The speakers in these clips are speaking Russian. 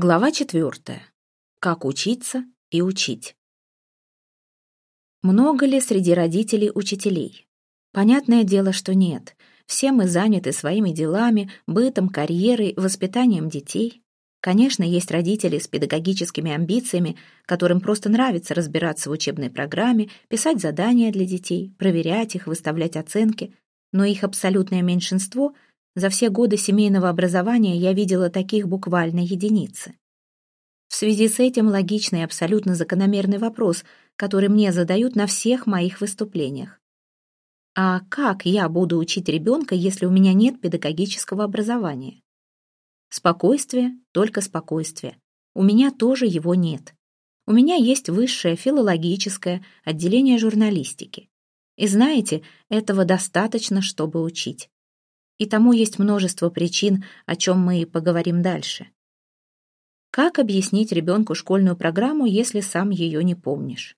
Глава четвертая. Как учиться и учить. Много ли среди родителей учителей? Понятное дело, что нет. Все мы заняты своими делами, бытом, карьерой, воспитанием детей. Конечно, есть родители с педагогическими амбициями, которым просто нравится разбираться в учебной программе, писать задания для детей, проверять их, выставлять оценки. Но их абсолютное меньшинство — за все годы семейного образования я видела таких буквально единицы. В связи с этим логичный и абсолютно закономерный вопрос, который мне задают на всех моих выступлениях. А как я буду учить ребенка, если у меня нет педагогического образования? Спокойствие, только спокойствие. У меня тоже его нет. У меня есть высшее филологическое отделение журналистики. И знаете, этого достаточно, чтобы учить. И тому есть множество причин, о чем мы и поговорим дальше. Как объяснить ребенку школьную программу, если сам ее не помнишь?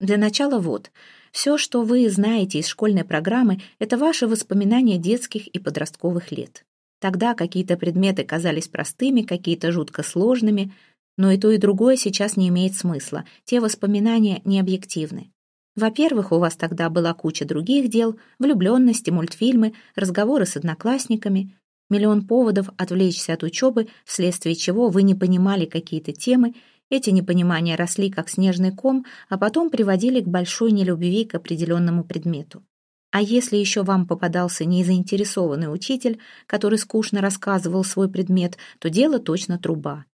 Для начала вот. Все, что вы знаете из школьной программы, это ваши воспоминания детских и подростковых лет. Тогда какие-то предметы казались простыми, какие-то жутко сложными, но и то, и другое сейчас не имеет смысла. Те воспоминания не объективны. Во-первых, у вас тогда была куча других дел, влюбленности, мультфильмы, разговоры с одноклассниками, миллион поводов отвлечься от учебы, вследствие чего вы не понимали какие-то темы, эти непонимания росли как снежный ком, а потом приводили к большой нелюбви к определенному предмету. А если еще вам попадался незаинтересованный учитель, который скучно рассказывал свой предмет, то дело точно труба.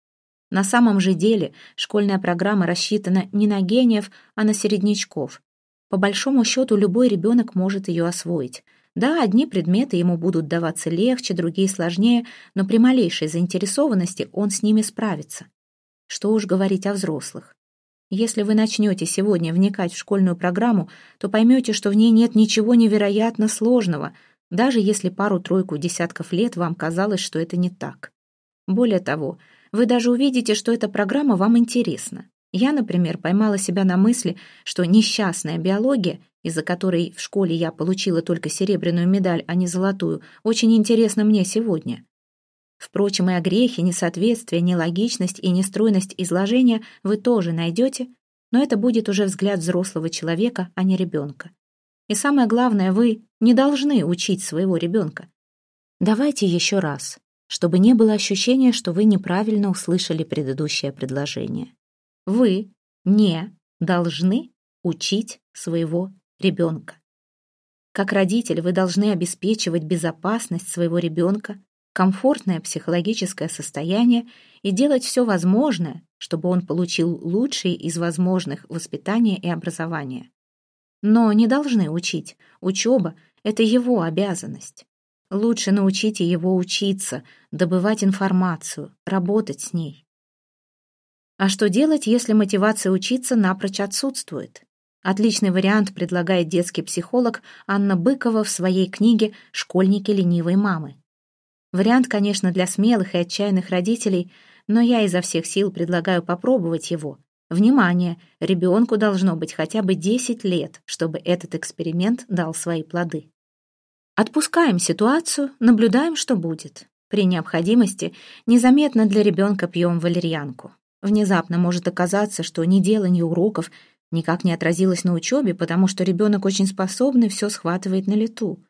На самом же деле школьная программа рассчитана не на гениев, а на середнячков. По большому счету, любой ребенок может ее освоить. Да, одни предметы ему будут даваться легче, другие сложнее, но при малейшей заинтересованности он с ними справится. Что уж говорить о взрослых. Если вы начнете сегодня вникать в школьную программу, то поймете, что в ней нет ничего невероятно сложного, даже если пару-тройку десятков лет вам казалось, что это не так. Более того, вы даже увидите, что эта программа вам интересна. Я, например, поймала себя на мысли, что несчастная биология, из-за которой в школе я получила только серебряную медаль, а не золотую, очень интересна мне сегодня. Впрочем, и о грехе, несоответствие, нелогичность и нестройность изложения вы тоже найдете, но это будет уже взгляд взрослого человека, а не ребенка. И самое главное, вы не должны учить своего ребенка. Давайте еще раз, чтобы не было ощущения, что вы неправильно услышали предыдущее предложение. Вы не должны учить своего ребенка. Как родитель вы должны обеспечивать безопасность своего ребенка, комфортное психологическое состояние и делать все возможное, чтобы он получил лучшие из возможных воспитания и образования. Но не должны учить. Учеба — это его обязанность. Лучше научите его учиться, добывать информацию, работать с ней. А что делать, если мотивация учиться напрочь отсутствует? Отличный вариант предлагает детский психолог Анна Быкова в своей книге «Школьники ленивой мамы». Вариант, конечно, для смелых и отчаянных родителей, но я изо всех сил предлагаю попробовать его. Внимание! Ребенку должно быть хотя бы 10 лет, чтобы этот эксперимент дал свои плоды. Отпускаем ситуацию, наблюдаем, что будет. При необходимости незаметно для ребенка пьем валерьянку. Внезапно может оказаться, что неделание уроков никак не отразилось на учебе, потому что ребенок очень способный все схватывает на лету.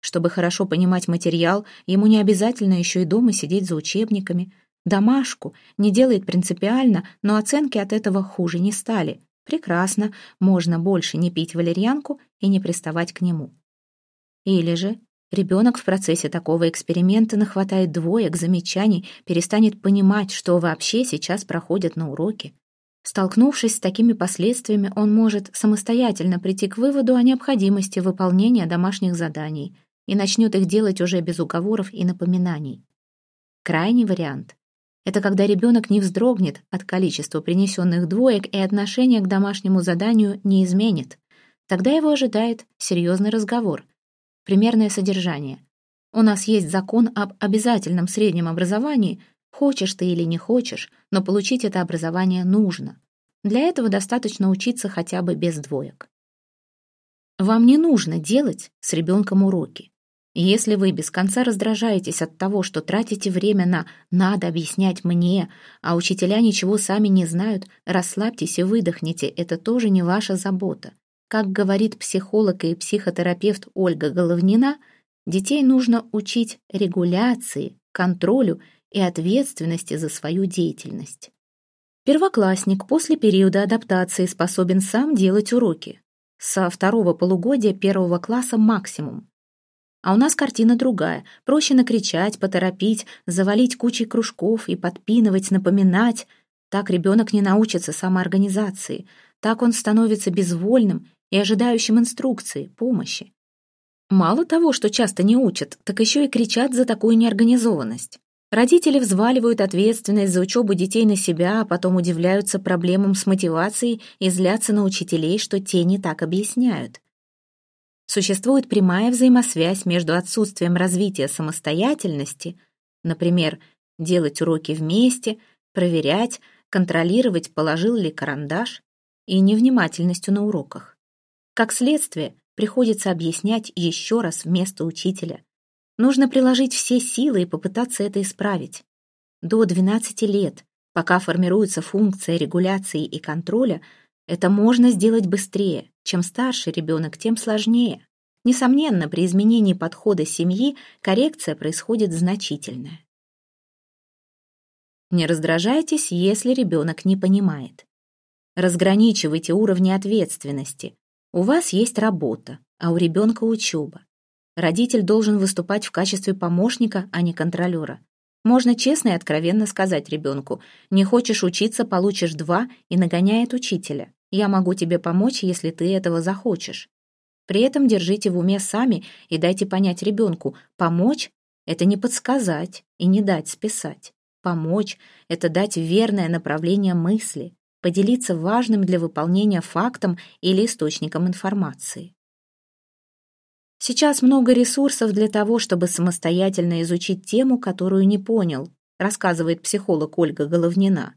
Чтобы хорошо понимать материал, ему не обязательно еще и дома сидеть за учебниками. Домашку не делает принципиально, но оценки от этого хуже не стали. Прекрасно, можно больше не пить валерьянку и не приставать к нему. Или же Ребенок в процессе такого эксперимента нахватает двоек, замечаний, перестанет понимать, что вообще сейчас проходит на уроке. Столкнувшись с такими последствиями, он может самостоятельно прийти к выводу о необходимости выполнения домашних заданий и начнет их делать уже без уговоров и напоминаний. Крайний вариант — это когда ребенок не вздрогнет от количества принесенных двоек и отношение к домашнему заданию не изменит. Тогда его ожидает серьезный разговор — Примерное содержание. У нас есть закон об обязательном среднем образовании. Хочешь ты или не хочешь, но получить это образование нужно. Для этого достаточно учиться хотя бы без двоек. Вам не нужно делать с ребенком уроки. Если вы без конца раздражаетесь от того, что тратите время на «надо объяснять мне», а учителя ничего сами не знают, расслабьтесь и выдохните, это тоже не ваша забота. Как говорит психолог и психотерапевт Ольга Головнина, детей нужно учить регуляции, контролю и ответственности за свою деятельность. Первоклассник после периода адаптации способен сам делать уроки. Со второго полугодия первого класса максимум. А у нас картина другая. Проще накричать, поторопить, завалить кучей кружков и подпинывать, напоминать. Так ребенок не научится самоорганизации. Так он становится безвольным и ожидающим инструкции, помощи. Мало того, что часто не учат, так еще и кричат за такую неорганизованность. Родители взваливают ответственность за учебу детей на себя, а потом удивляются проблемам с мотивацией и злятся на учителей, что те не так объясняют. Существует прямая взаимосвязь между отсутствием развития самостоятельности, например, делать уроки вместе, проверять, контролировать, положил ли карандаш, и невнимательностью на уроках. Как следствие, приходится объяснять еще раз вместо учителя. Нужно приложить все силы и попытаться это исправить. До 12 лет, пока формируется функция регуляции и контроля, это можно сделать быстрее. Чем старше ребенок, тем сложнее. Несомненно, при изменении подхода семьи коррекция происходит значительная. Не раздражайтесь, если ребенок не понимает. Разграничивайте уровни ответственности. У вас есть работа, а у ребенка учеба. Родитель должен выступать в качестве помощника, а не контролера. Можно честно и откровенно сказать ребенку, не хочешь учиться, получишь два и нагоняет учителя. Я могу тебе помочь, если ты этого захочешь. При этом держите в уме сами и дайте понять ребенку, помочь — это не подсказать и не дать списать. Помочь — это дать верное направление мысли, поделиться важным для выполнения фактом или источником информации. Сейчас много ресурсов для того, чтобы самостоятельно изучить тему, которую не понял, рассказывает психолог Ольга Головнина.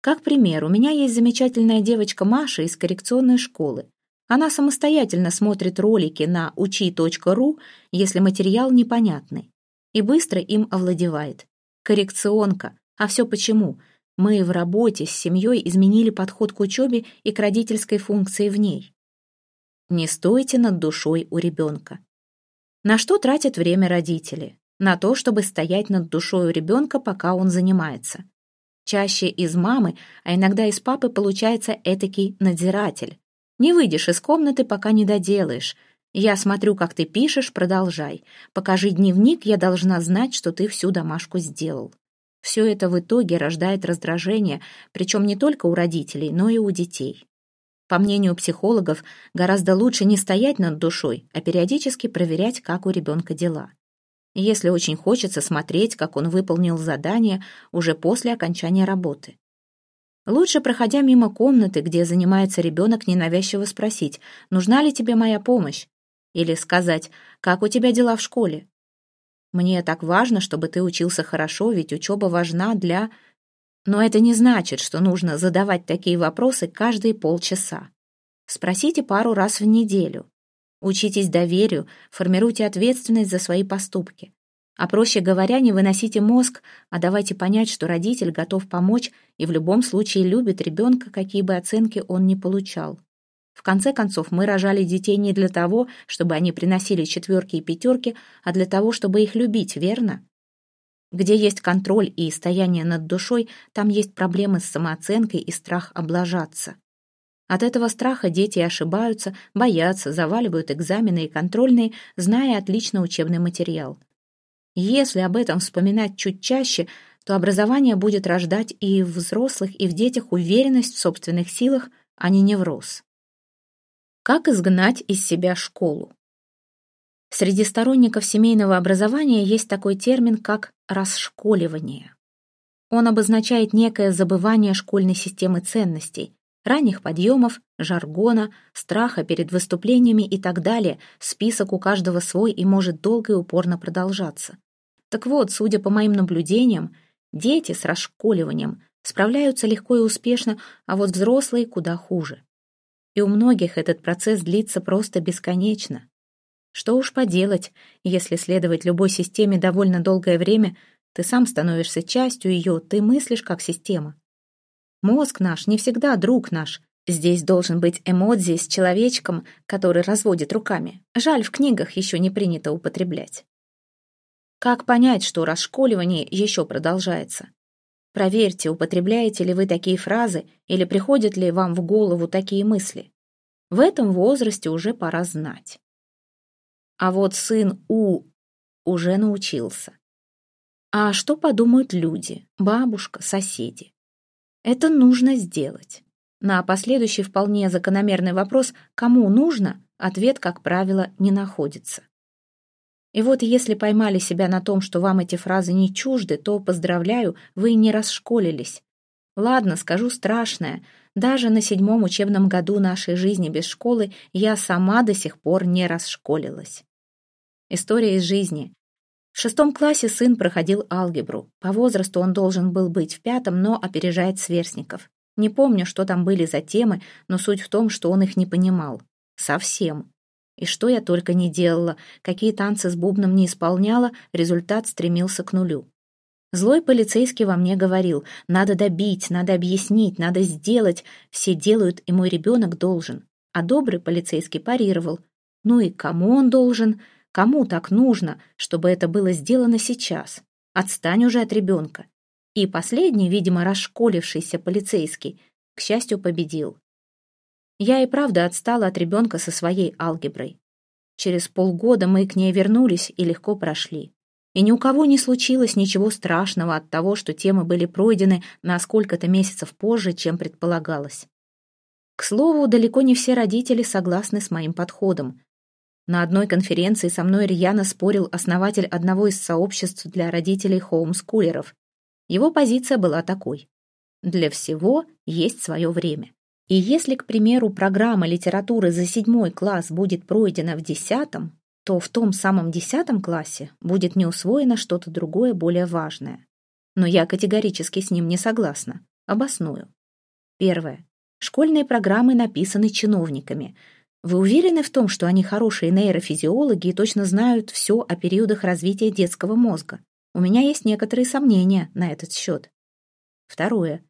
Как пример, у меня есть замечательная девочка Маша из коррекционной школы. Она самостоятельно смотрит ролики на учи.ру, если материал непонятный, и быстро им овладевает. Коррекционка. А все почему? Мы в работе с семьей изменили подход к учебе и к родительской функции в ней. Не стойте над душой у ребенка. На что тратят время родители? На то, чтобы стоять над душой у ребенка, пока он занимается. Чаще из мамы, а иногда из папы получается этакий надзиратель. Не выйдешь из комнаты, пока не доделаешь. Я смотрю, как ты пишешь, продолжай. Покажи дневник, я должна знать, что ты всю домашку сделал. Все это в итоге рождает раздражение, причем не только у родителей, но и у детей. По мнению психологов, гораздо лучше не стоять над душой, а периодически проверять, как у ребенка дела. Если очень хочется смотреть, как он выполнил задание уже после окончания работы. Лучше, проходя мимо комнаты, где занимается ребенок, ненавязчиво спросить, нужна ли тебе моя помощь? Или сказать, как у тебя дела в школе? Мне так важно, чтобы ты учился хорошо, ведь учеба важна для... Но это не значит, что нужно задавать такие вопросы каждые полчаса. Спросите пару раз в неделю. Учитесь доверию, формируйте ответственность за свои поступки. А проще говоря, не выносите мозг, а давайте понять, что родитель готов помочь и в любом случае любит ребенка, какие бы оценки он ни получал. В конце концов, мы рожали детей не для того, чтобы они приносили четверки и пятерки, а для того, чтобы их любить, верно? Где есть контроль и стояние над душой, там есть проблемы с самооценкой и страх облажаться. От этого страха дети ошибаются, боятся, заваливают экзамены и контрольные, зная отлично учебный материал. Если об этом вспоминать чуть чаще, то образование будет рождать и в взрослых, и в детях уверенность в собственных силах, а не невроз. Как изгнать из себя школу? Среди сторонников семейного образования есть такой термин, как расшколивание. Он обозначает некое забывание школьной системы ценностей, ранних подъемов, жаргона, страха перед выступлениями и так далее. Список у каждого свой и может долго и упорно продолжаться. Так вот, судя по моим наблюдениям, дети с расшколиванием справляются легко и успешно, а вот взрослые куда хуже. И у многих этот процесс длится просто бесконечно. Что уж поделать, если следовать любой системе довольно долгое время, ты сам становишься частью ее, ты мыслишь как система. Мозг наш не всегда друг наш. Здесь должен быть эмодзи с человечком, который разводит руками. Жаль, в книгах еще не принято употреблять. Как понять, что расшколивание еще продолжается? Проверьте, употребляете ли вы такие фразы или приходят ли вам в голову такие мысли. В этом возрасте уже пора знать. А вот сын У уже научился. А что подумают люди, бабушка, соседи? Это нужно сделать. На последующий вполне закономерный вопрос «кому нужно?» ответ, как правило, не находится. И вот если поймали себя на том, что вам эти фразы не чужды, то, поздравляю, вы не расшколились. Ладно, скажу страшное. Даже на седьмом учебном году нашей жизни без школы я сама до сих пор не расшколилась. История из жизни. В шестом классе сын проходил алгебру. По возрасту он должен был быть в пятом, но опережает сверстников. Не помню, что там были за темы, но суть в том, что он их не понимал. Совсем. И что я только не делала, какие танцы с бубном не исполняла, результат стремился к нулю. Злой полицейский во мне говорил, надо добить, надо объяснить, надо сделать, все делают, и мой ребенок должен. А добрый полицейский парировал, ну и кому он должен? Кому так нужно, чтобы это было сделано сейчас? Отстань уже от ребенка. И последний, видимо, расшколившийся полицейский, к счастью, победил. Я и правда отстала от ребенка со своей алгеброй. Через полгода мы к ней вернулись и легко прошли. И ни у кого не случилось ничего страшного от того, что темы были пройдены на сколько-то месяцев позже, чем предполагалось. К слову, далеко не все родители согласны с моим подходом. На одной конференции со мной рьяно спорил основатель одного из сообществ для родителей хоумскулеров. Его позиция была такой. Для всего есть свое время. И если, к примеру, программа литературы за седьмой класс будет пройдена в десятом, то в том самом десятом классе будет не усвоено что-то другое более важное. Но я категорически с ним не согласна. Обосную. Первое. Школьные программы написаны чиновниками – вы уверены в том, что они хорошие нейрофизиологи и точно знают все о периодах развития детского мозга? У меня есть некоторые сомнения на этот счет. Второе.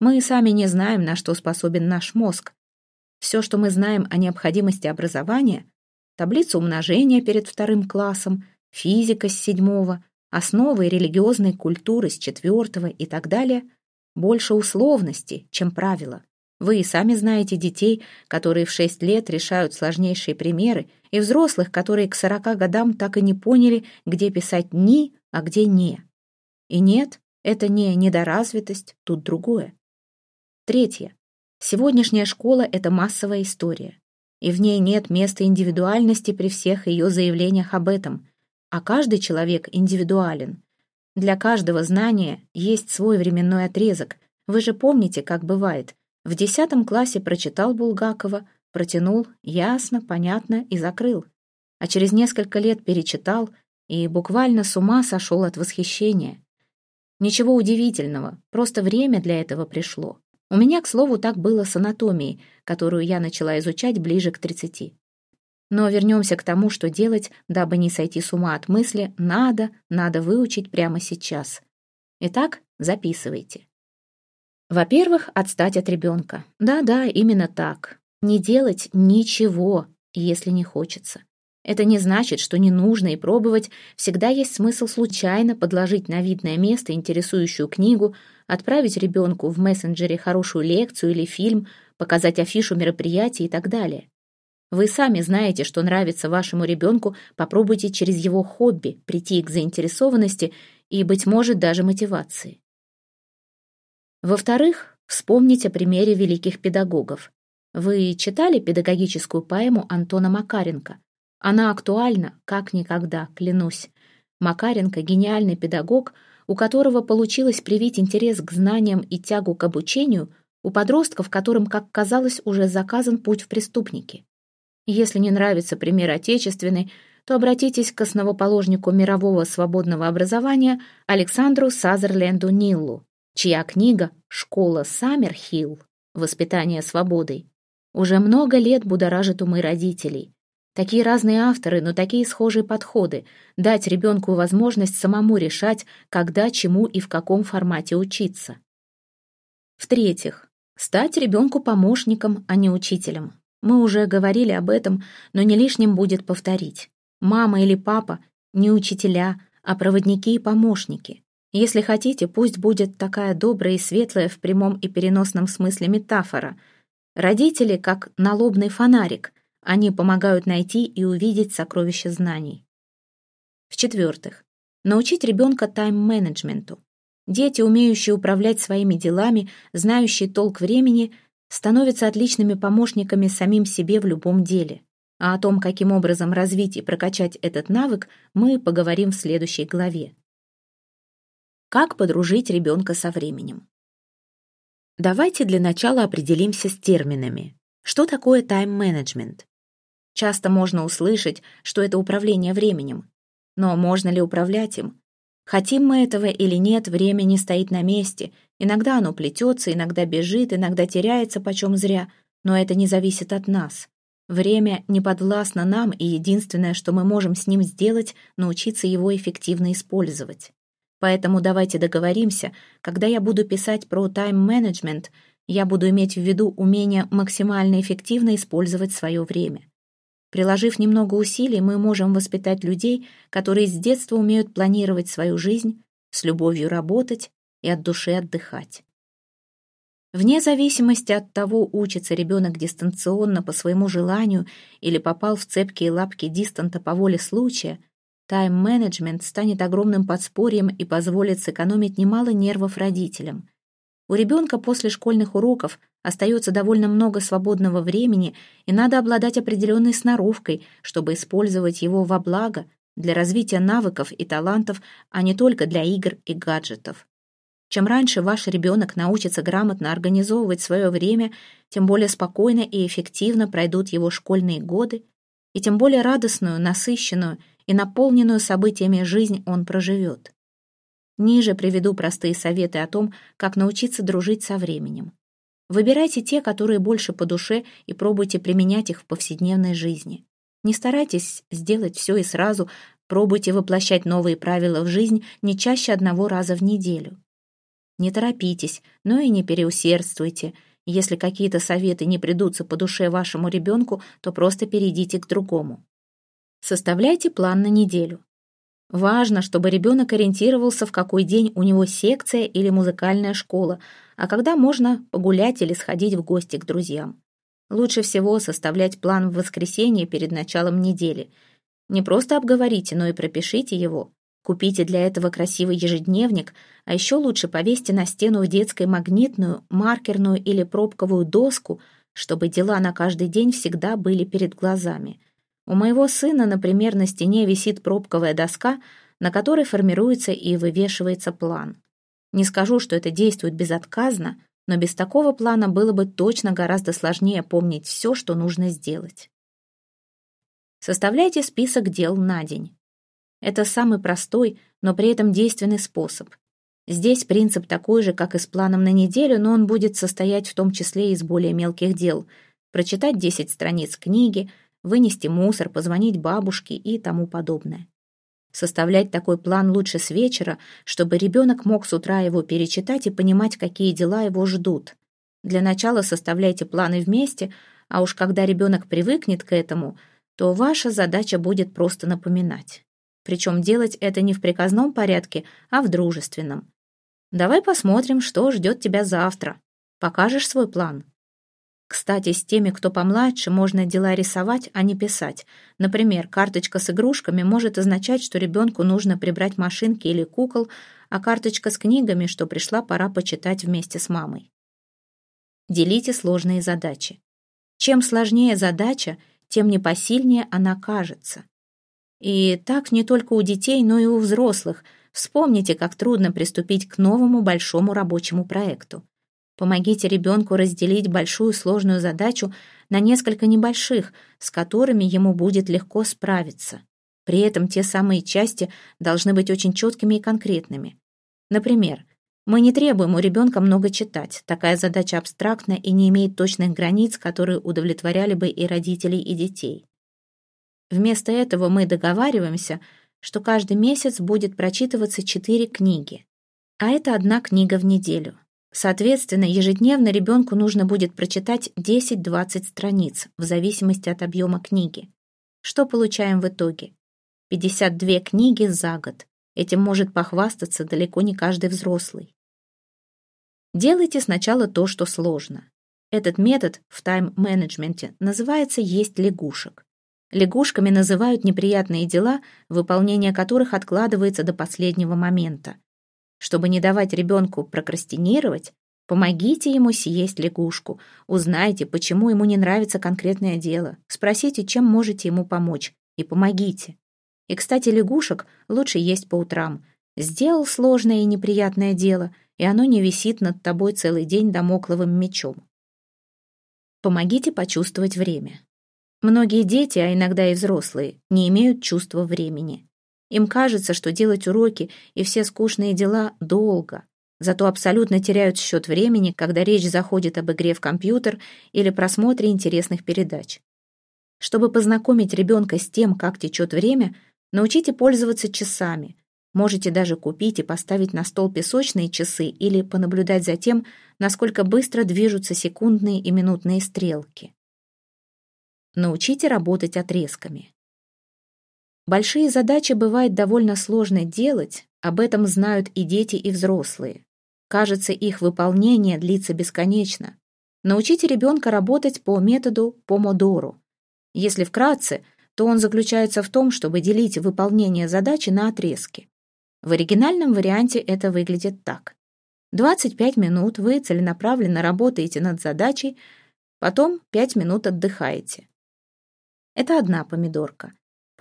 Мы сами не знаем, на что способен наш мозг. Все, что мы знаем о необходимости образования, таблица умножения перед вторым классом, физика с седьмого, основы религиозной культуры с четвертого и так далее, больше условности, чем правила. Вы и сами знаете детей, которые в шесть лет решают сложнейшие примеры, и взрослых, которые к сорока годам так и не поняли, где писать «ни», а где «не». И нет, это не недоразвитость, тут другое. Третье. Сегодняшняя школа — это массовая история, и в ней нет места индивидуальности при всех ее заявлениях об этом, а каждый человек индивидуален. Для каждого знания есть свой временной отрезок. Вы же помните, как бывает — в десятом классе прочитал Булгакова, протянул ясно, понятно и закрыл. А через несколько лет перечитал и буквально с ума сошел от восхищения. Ничего удивительного, просто время для этого пришло. У меня, к слову, так было с анатомией, которую я начала изучать ближе к тридцати. Но вернемся к тому, что делать, дабы не сойти с ума от мысли «надо, надо выучить прямо сейчас». Итак, записывайте. Во-первых, отстать от ребенка. Да-да, именно так. Не делать ничего, если не хочется. Это не значит, что не нужно и пробовать. Всегда есть смысл случайно подложить на видное место интересующую книгу, отправить ребенку в мессенджере хорошую лекцию или фильм, показать афишу мероприятия и так далее. Вы сами знаете, что нравится вашему ребенку, попробуйте через его хобби прийти к заинтересованности и, быть может, даже мотивации. Во-вторых, вспомнить о примере великих педагогов. Вы читали педагогическую поэму Антона Макаренко? Она актуальна, как никогда, клянусь. Макаренко — гениальный педагог, у которого получилось привить интерес к знаниям и тягу к обучению у подростков, которым, как казалось, уже заказан путь в преступники. Если не нравится пример отечественный, то обратитесь к основоположнику мирового свободного образования Александру Сазерленду Ниллу чья книга «Школа Саммерхилл. Воспитание свободой» уже много лет будоражит умы родителей. Такие разные авторы, но такие схожие подходы. Дать ребенку возможность самому решать, когда, чему и в каком формате учиться. В-третьих, стать ребенку помощником, а не учителем. Мы уже говорили об этом, но не лишним будет повторить. Мама или папа — не учителя, а проводники и помощники. Если хотите, пусть будет такая добрая и светлая в прямом и переносном смысле метафора. Родители как налобный фонарик, они помогают найти и увидеть сокровища знаний. В-четвертых, научить ребенка тайм-менеджменту. Дети, умеющие управлять своими делами, знающие толк времени, становятся отличными помощниками самим себе в любом деле. А о том, каким образом развить и прокачать этот навык, мы поговорим в следующей главе. Как подружить ребенка со временем? Давайте для начала определимся с терминами. Что такое тайм-менеджмент? Часто можно услышать, что это управление временем. Но можно ли управлять им? Хотим мы этого или нет, время не стоит на месте. Иногда оно плетется, иногда бежит, иногда теряется почем зря, но это не зависит от нас. Время не подвластно нам, и единственное, что мы можем с ним сделать, научиться его эффективно использовать. Поэтому давайте договоримся, когда я буду писать про тайм-менеджмент, я буду иметь в виду умение максимально эффективно использовать свое время. Приложив немного усилий, мы можем воспитать людей, которые с детства умеют планировать свою жизнь, с любовью работать и от души отдыхать. Вне зависимости от того, учится ребенок дистанционно по своему желанию или попал в цепкие лапки дистанта по воле случая – Тайм-менеджмент станет огромным подспорьем и позволит сэкономить немало нервов родителям. У ребенка после школьных уроков остается довольно много свободного времени, и надо обладать определенной сноровкой, чтобы использовать его во благо, для развития навыков и талантов, а не только для игр и гаджетов. Чем раньше ваш ребенок научится грамотно организовывать свое время, тем более спокойно и эффективно пройдут его школьные годы, и тем более радостную, насыщенную и наполненную событиями жизнь он проживет. Ниже приведу простые советы о том, как научиться дружить со временем. Выбирайте те, которые больше по душе, и пробуйте применять их в повседневной жизни. Не старайтесь сделать все и сразу, пробуйте воплощать новые правила в жизнь не чаще одного раза в неделю. Не торопитесь, но и не переусердствуйте. Если какие-то советы не придутся по душе вашему ребенку, то просто перейдите к другому. Составляйте план на неделю. Важно, чтобы ребенок ориентировался, в какой день у него секция или музыкальная школа, а когда можно погулять или сходить в гости к друзьям. Лучше всего составлять план в воскресенье перед началом недели. Не просто обговорите, но и пропишите его. Купите для этого красивый ежедневник, а еще лучше повесьте на стену в детской магнитную, маркерную или пробковую доску, чтобы дела на каждый день всегда были перед глазами – у моего сына, например, на стене висит пробковая доска, на которой формируется и вывешивается план. Не скажу, что это действует безотказно, но без такого плана было бы точно гораздо сложнее помнить все, что нужно сделать. Составляйте список дел на день. Это самый простой, но при этом действенный способ. Здесь принцип такой же, как и с планом на неделю, но он будет состоять в том числе из более мелких дел. Прочитать 10 страниц книги – вынести мусор, позвонить бабушке и тому подобное. Составлять такой план лучше с вечера, чтобы ребенок мог с утра его перечитать и понимать, какие дела его ждут. Для начала составляйте планы вместе, а уж когда ребенок привыкнет к этому, то ваша задача будет просто напоминать. Причем делать это не в приказном порядке, а в дружественном. Давай посмотрим, что ждет тебя завтра. Покажешь свой план? Кстати, с теми, кто помладше, можно дела рисовать, а не писать. Например, карточка с игрушками может означать, что ребенку нужно прибрать машинки или кукол, а карточка с книгами, что пришла пора почитать вместе с мамой. Делите сложные задачи. Чем сложнее задача, тем непосильнее она кажется. И так не только у детей, но и у взрослых. Вспомните, как трудно приступить к новому большому рабочему проекту. Помогите ребенку разделить большую сложную задачу на несколько небольших, с которыми ему будет легко справиться. При этом те самые части должны быть очень четкими и конкретными. Например, мы не требуем у ребенка много читать. Такая задача абстрактна и не имеет точных границ, которые удовлетворяли бы и родителей, и детей. Вместо этого мы договариваемся, что каждый месяц будет прочитываться четыре книги. А это одна книга в неделю. Соответственно, ежедневно ребенку нужно будет прочитать 10-20 страниц, в зависимости от объема книги. Что получаем в итоге? 52 книги за год. Этим может похвастаться далеко не каждый взрослый. Делайте сначала то, что сложно. Этот метод в тайм-менеджменте называется «есть лягушек». Лягушками называют неприятные дела, выполнение которых откладывается до последнего момента. Чтобы не давать ребенку прокрастинировать, помогите ему съесть лягушку, узнайте, почему ему не нравится конкретное дело, спросите, чем можете ему помочь, и помогите. И, кстати, лягушек лучше есть по утрам. Сделал сложное и неприятное дело, и оно не висит над тобой целый день домокловым мечом. Помогите почувствовать время. Многие дети, а иногда и взрослые, не имеют чувства времени. Им кажется, что делать уроки и все скучные дела долго, зато абсолютно теряют счет времени, когда речь заходит об игре в компьютер или просмотре интересных передач. Чтобы познакомить ребенка с тем, как течет время, научите пользоваться часами. Можете даже купить и поставить на стол песочные часы или понаблюдать за тем, насколько быстро движутся секундные и минутные стрелки. Научите работать отрезками. Большие задачи бывает довольно сложно делать, об этом знают и дети, и взрослые. Кажется, их выполнение длится бесконечно. Научите ребенка работать по методу помодоро. Если вкратце, то он заключается в том, чтобы делить выполнение задачи на отрезки. В оригинальном варианте это выглядит так. 25 минут вы целенаправленно работаете над задачей, потом 5 минут отдыхаете. Это одна помидорка.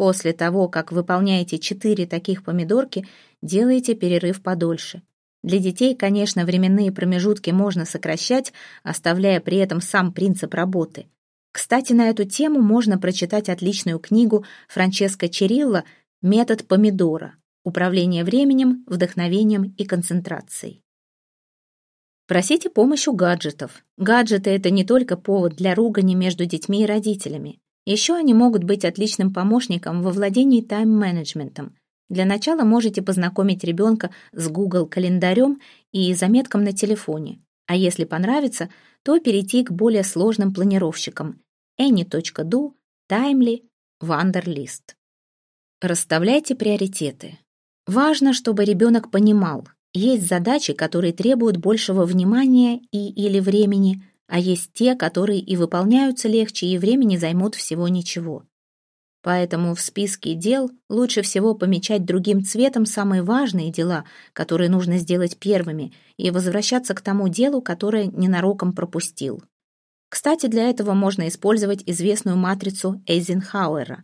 После того, как выполняете четыре таких помидорки, делайте перерыв подольше. Для детей, конечно, временные промежутки можно сокращать, оставляя при этом сам принцип работы. Кстати, на эту тему можно прочитать отличную книгу Франческо Черилла «Метод помидора. Управление временем, вдохновением и концентрацией». Просите помощь у гаджетов. Гаджеты — это не только повод для ругани между детьми и родителями. Еще они могут быть отличным помощником во владении тайм-менеджментом. Для начала можете познакомить ребенка с Google календарем и заметкам на телефоне. А если понравится, то перейти к более сложным планировщикам Any.do, Timely, Wanderlist. Расставляйте приоритеты. Важно, чтобы ребенок понимал, есть задачи, которые требуют большего внимания и или времени, а есть те, которые и выполняются легче, и времени займут всего ничего. Поэтому в списке дел лучше всего помечать другим цветом самые важные дела, которые нужно сделать первыми, и возвращаться к тому делу, которое ненароком пропустил. Кстати, для этого можно использовать известную матрицу Эйзенхауэра.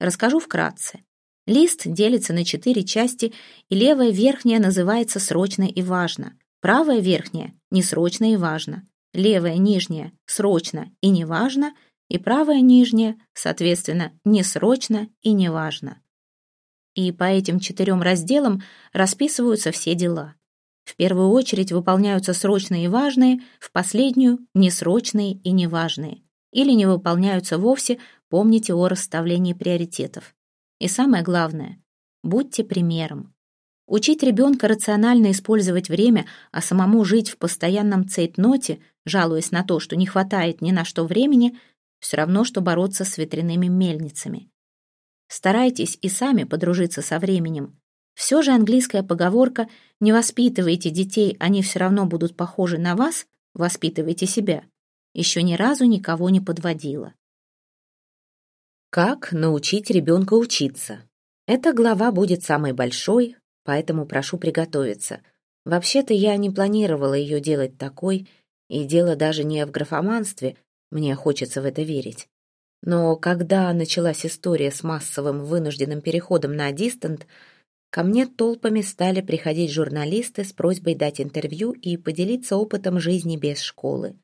Расскажу вкратце. Лист делится на четыре части, и левая верхняя называется «срочно и важно», правая верхняя — «несрочно и важно», левая нижняя «срочно и неважно» и правая нижняя, соответственно, «несрочно и неважно». И по этим четырем разделам расписываются все дела. В первую очередь выполняются срочные и важные, в последнюю — несрочные и неважные. Или не выполняются вовсе, помните о расставлении приоритетов. И самое главное — будьте примером. Учить ребенка рационально использовать время, а самому жить в постоянном цейтноте, жалуясь на то, что не хватает ни на что времени, все равно, что бороться с ветряными мельницами. Старайтесь и сами подружиться со временем. Все же английская поговорка «не воспитывайте детей, они все равно будут похожи на вас», воспитывайте себя, еще ни разу никого не подводила. Как научить ребенка учиться? Эта глава будет самой большой, поэтому прошу приготовиться. Вообще-то я не планировала ее делать такой, и дело даже не в графоманстве, мне хочется в это верить. Но когда началась история с массовым вынужденным переходом на дистант, ко мне толпами стали приходить журналисты с просьбой дать интервью и поделиться опытом жизни без школы.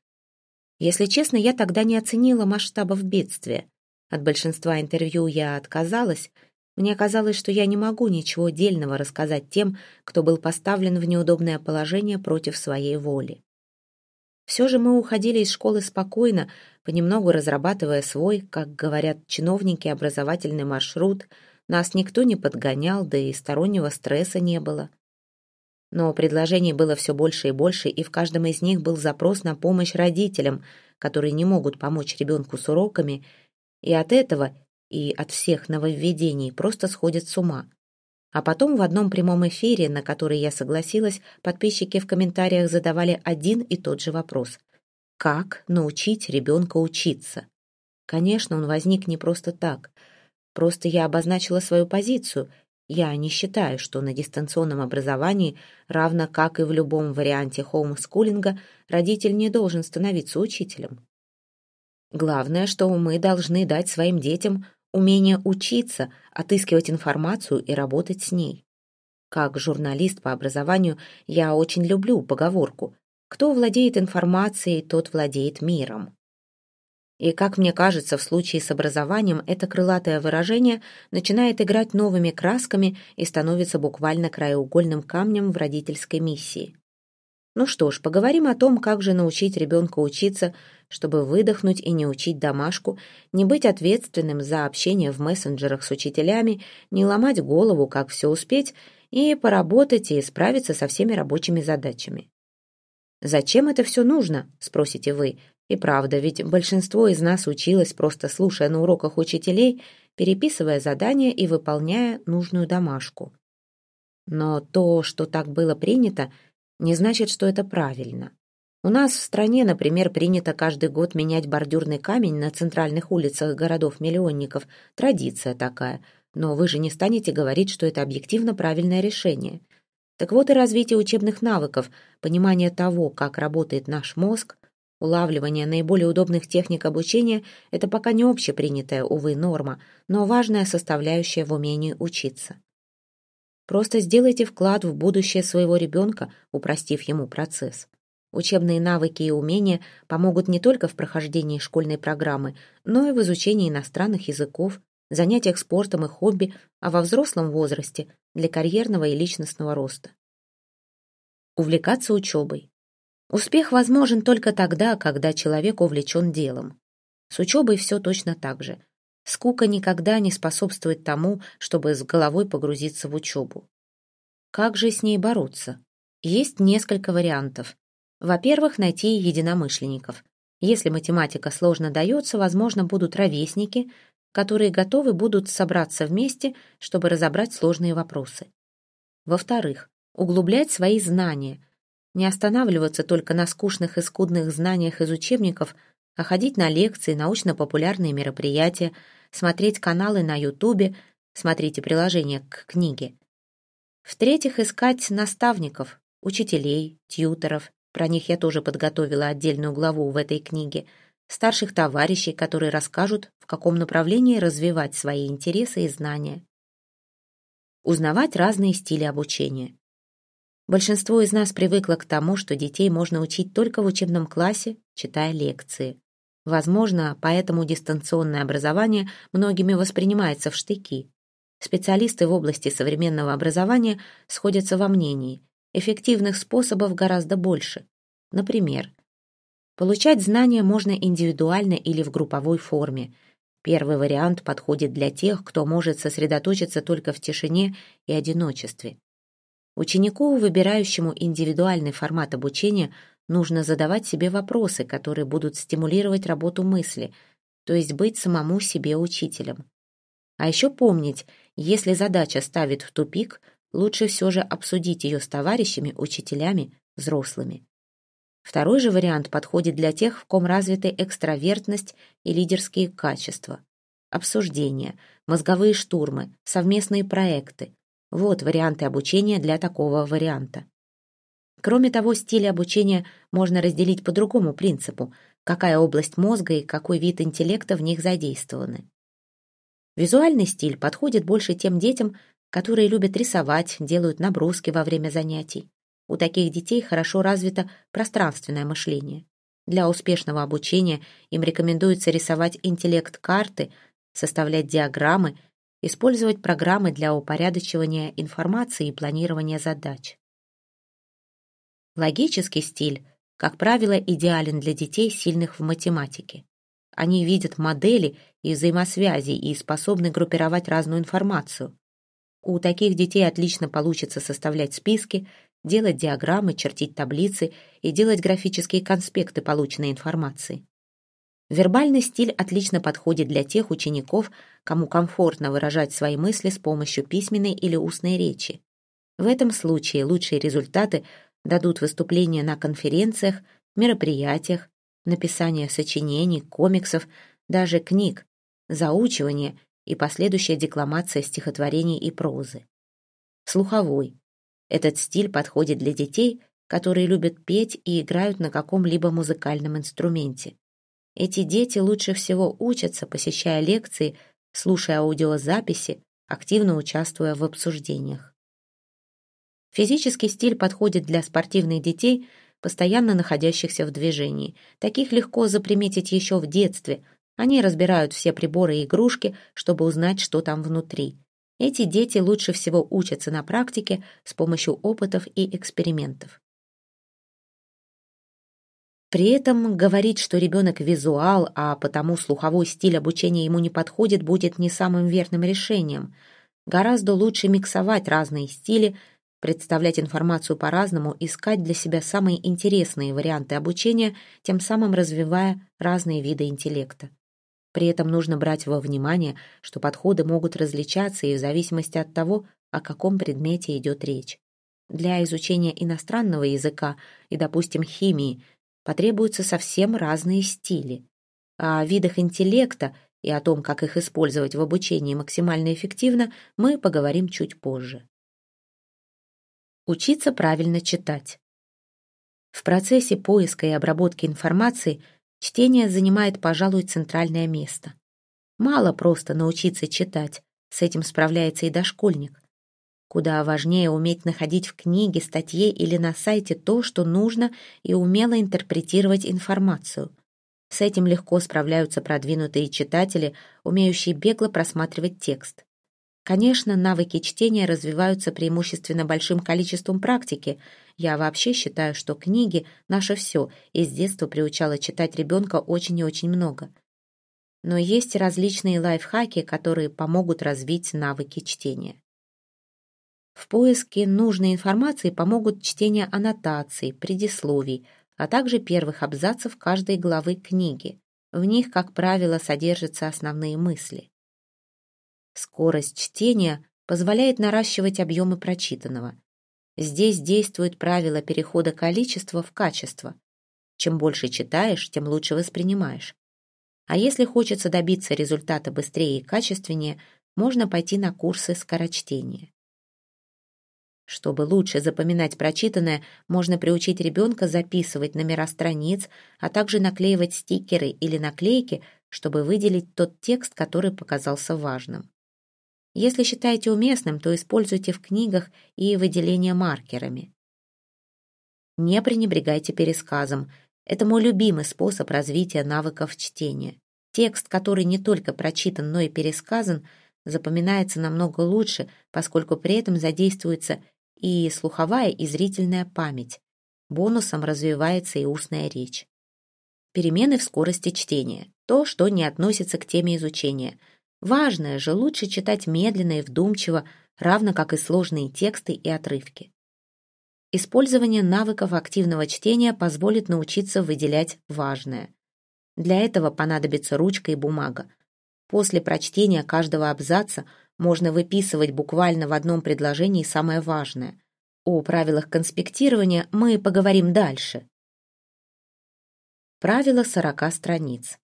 Если честно, я тогда не оценила масштабов бедствия. От большинства интервью я отказалась — мне казалось, что я не могу ничего дельного рассказать тем, кто был поставлен в неудобное положение против своей воли. Все же мы уходили из школы спокойно, понемногу разрабатывая свой, как говорят чиновники, образовательный маршрут, нас никто не подгонял, да и стороннего стресса не было. Но предложений было все больше и больше, и в каждом из них был запрос на помощь родителям, которые не могут помочь ребенку с уроками, и от этого, и от всех нововведений просто сходят с ума. А потом в одном прямом эфире, на который я согласилась, подписчики в комментариях задавали один и тот же вопрос. Как научить ребенка учиться? Конечно, он возник не просто так. Просто я обозначила свою позицию. Я не считаю, что на дистанционном образовании, равно как и в любом варианте хоумскулинга, родитель не должен становиться учителем. Главное, что мы должны дать своим детям умение учиться, отыскивать информацию и работать с ней. Как журналист по образованию я очень люблю поговорку «Кто владеет информацией, тот владеет миром». И, как мне кажется, в случае с образованием это крылатое выражение начинает играть новыми красками и становится буквально краеугольным камнем в родительской миссии. Ну что ж, поговорим о том, как же научить ребенка учиться, чтобы выдохнуть и не учить домашку, не быть ответственным за общение в мессенджерах с учителями, не ломать голову, как все успеть, и поработать и справиться со всеми рабочими задачами. «Зачем это все нужно?» – спросите вы. И правда, ведь большинство из нас училось, просто слушая на уроках учителей, переписывая задания и выполняя нужную домашку. Но то, что так было принято, не значит, что это правильно. У нас в стране, например, принято каждый год менять бордюрный камень на центральных улицах городов-миллионников. Традиция такая. Но вы же не станете говорить, что это объективно правильное решение. Так вот и развитие учебных навыков, понимание того, как работает наш мозг, Улавливание наиболее удобных техник обучения – это пока не общепринятая, увы, норма, но важная составляющая в умении учиться. Просто сделайте вклад в будущее своего ребенка, упростив ему процесс. Учебные навыки и умения помогут не только в прохождении школьной программы, но и в изучении иностранных языков, занятиях спортом и хобби, а во взрослом возрасте – для карьерного и личностного роста. Увлекаться учебой. Успех возможен только тогда, когда человек увлечен делом. С учебой все точно так же. Скука никогда не способствует тому, чтобы с головой погрузиться в учебу. Как же с ней бороться? Есть несколько вариантов. Во-первых, найти единомышленников. Если математика сложно дается, возможно, будут ровесники, которые готовы будут собраться вместе, чтобы разобрать сложные вопросы. Во-вторых, углублять свои знания – не останавливаться только на скучных и скудных знаниях из учебников, а ходить на лекции, научно-популярные мероприятия, смотреть каналы на Ютубе, смотрите приложение к книге. В-третьих, искать наставников, учителей, тьюторов, про них я тоже подготовила отдельную главу в этой книге, старших товарищей, которые расскажут, в каком направлении развивать свои интересы и знания. Узнавать разные стили обучения. Большинство из нас привыкло к тому, что детей можно учить только в учебном классе, читая лекции. Возможно, поэтому дистанционное образование многими воспринимается в штыки. Специалисты в области современного образования сходятся во мнении. Эффективных способов гораздо больше. Например, получать знания можно индивидуально или в групповой форме. Первый вариант подходит для тех, кто может сосредоточиться только в тишине и одиночестве. Ученику, выбирающему индивидуальный формат обучения, нужно задавать себе вопросы, которые будут стимулировать работу мысли, то есть быть самому себе учителем. А еще помнить, если задача ставит в тупик, лучше все же обсудить ее с товарищами, учителями, взрослыми. Второй же вариант подходит для тех, в ком развиты экстравертность и лидерские качества. Обсуждения, мозговые штурмы, совместные проекты, вот варианты обучения для такого варианта. Кроме того, стиль обучения можно разделить по другому принципу, какая область мозга и какой вид интеллекта в них задействованы. Визуальный стиль подходит больше тем детям, которые любят рисовать, делают наброски во время занятий. У таких детей хорошо развито пространственное мышление. Для успешного обучения им рекомендуется рисовать интеллект-карты, составлять диаграммы использовать программы для упорядочивания информации и планирования задач. Логический стиль, как правило, идеален для детей, сильных в математике. они видят модели и взаимосвязи и способны группировать разную информацию. У таких детей отлично получится составлять списки, делать диаграммы, чертить таблицы и делать графические конспекты полученной информации. Вербальный стиль отлично подходит для тех учеников, кому комфортно выражать свои мысли с помощью письменной или устной речи. В этом случае лучшие результаты дадут выступления на конференциях, мероприятиях, написание сочинений, комиксов, даже книг, заучивание и последующая декламация стихотворений и прозы. Слуховой. Этот стиль подходит для детей, которые любят петь и играют на каком-либо музыкальном инструменте. Эти дети лучше всего учатся, посещая лекции, слушая аудиозаписи, активно участвуя в обсуждениях. Физический стиль подходит для спортивных детей, постоянно находящихся в движении. Таких легко заприметить еще в детстве. Они разбирают все приборы и игрушки, чтобы узнать, что там внутри. Эти дети лучше всего учатся на практике с помощью опытов и экспериментов. При этом говорить, что ребенок визуал, а потому слуховой стиль обучения ему не подходит, будет не самым верным решением. Гораздо лучше миксовать разные стили, представлять информацию по-разному, искать для себя самые интересные варианты обучения, тем самым развивая разные виды интеллекта. При этом нужно брать во внимание, что подходы могут различаться и в зависимости от того, о каком предмете идет речь. Для изучения иностранного языка и, допустим, химии потребуются совсем разные стили. О видах интеллекта и о том, как их использовать в обучении максимально эффективно, мы поговорим чуть позже. Учиться правильно читать. В процессе поиска и обработки информации чтение занимает, пожалуй, центральное место. Мало просто научиться читать, с этим справляется и дошкольник. Куда важнее уметь находить в книге, статье или на сайте то, что нужно, и умело интерпретировать информацию. С этим легко справляются продвинутые читатели, умеющие бегло просматривать текст. Конечно, навыки чтения развиваются преимущественно большим количеством практики. Я вообще считаю, что книги — наше все, и с детства приучала читать ребенка очень и очень много. Но есть различные лайфхаки, которые помогут развить навыки чтения. В поиске нужной информации помогут чтение аннотаций, предисловий, а также первых абзацев каждой главы книги. В них, как правило, содержатся основные мысли. Скорость чтения позволяет наращивать объемы прочитанного. Здесь действует правило перехода количества в качество. Чем больше читаешь, тем лучше воспринимаешь. А если хочется добиться результата быстрее и качественнее, можно пойти на курсы скорочтения. Чтобы лучше запоминать прочитанное, можно приучить ребенка записывать номера страниц, а также наклеивать стикеры или наклейки, чтобы выделить тот текст, который показался важным. Если считаете уместным, то используйте в книгах и выделение маркерами. Не пренебрегайте пересказом. Это мой любимый способ развития навыков чтения. Текст, который не только прочитан, но и пересказан, запоминается намного лучше, поскольку при этом задействуется и слуховая и зрительная память. Бонусом развивается и устная речь. Перемены в скорости чтения. То, что не относится к теме изучения. Важное же лучше читать медленно и вдумчиво, равно как и сложные тексты и отрывки. Использование навыков активного чтения позволит научиться выделять важное. Для этого понадобится ручка и бумага. После прочтения каждого абзаца можно выписывать буквально в одном предложении самое важное. О правилах конспектирования мы поговорим дальше. Правило 40 страниц.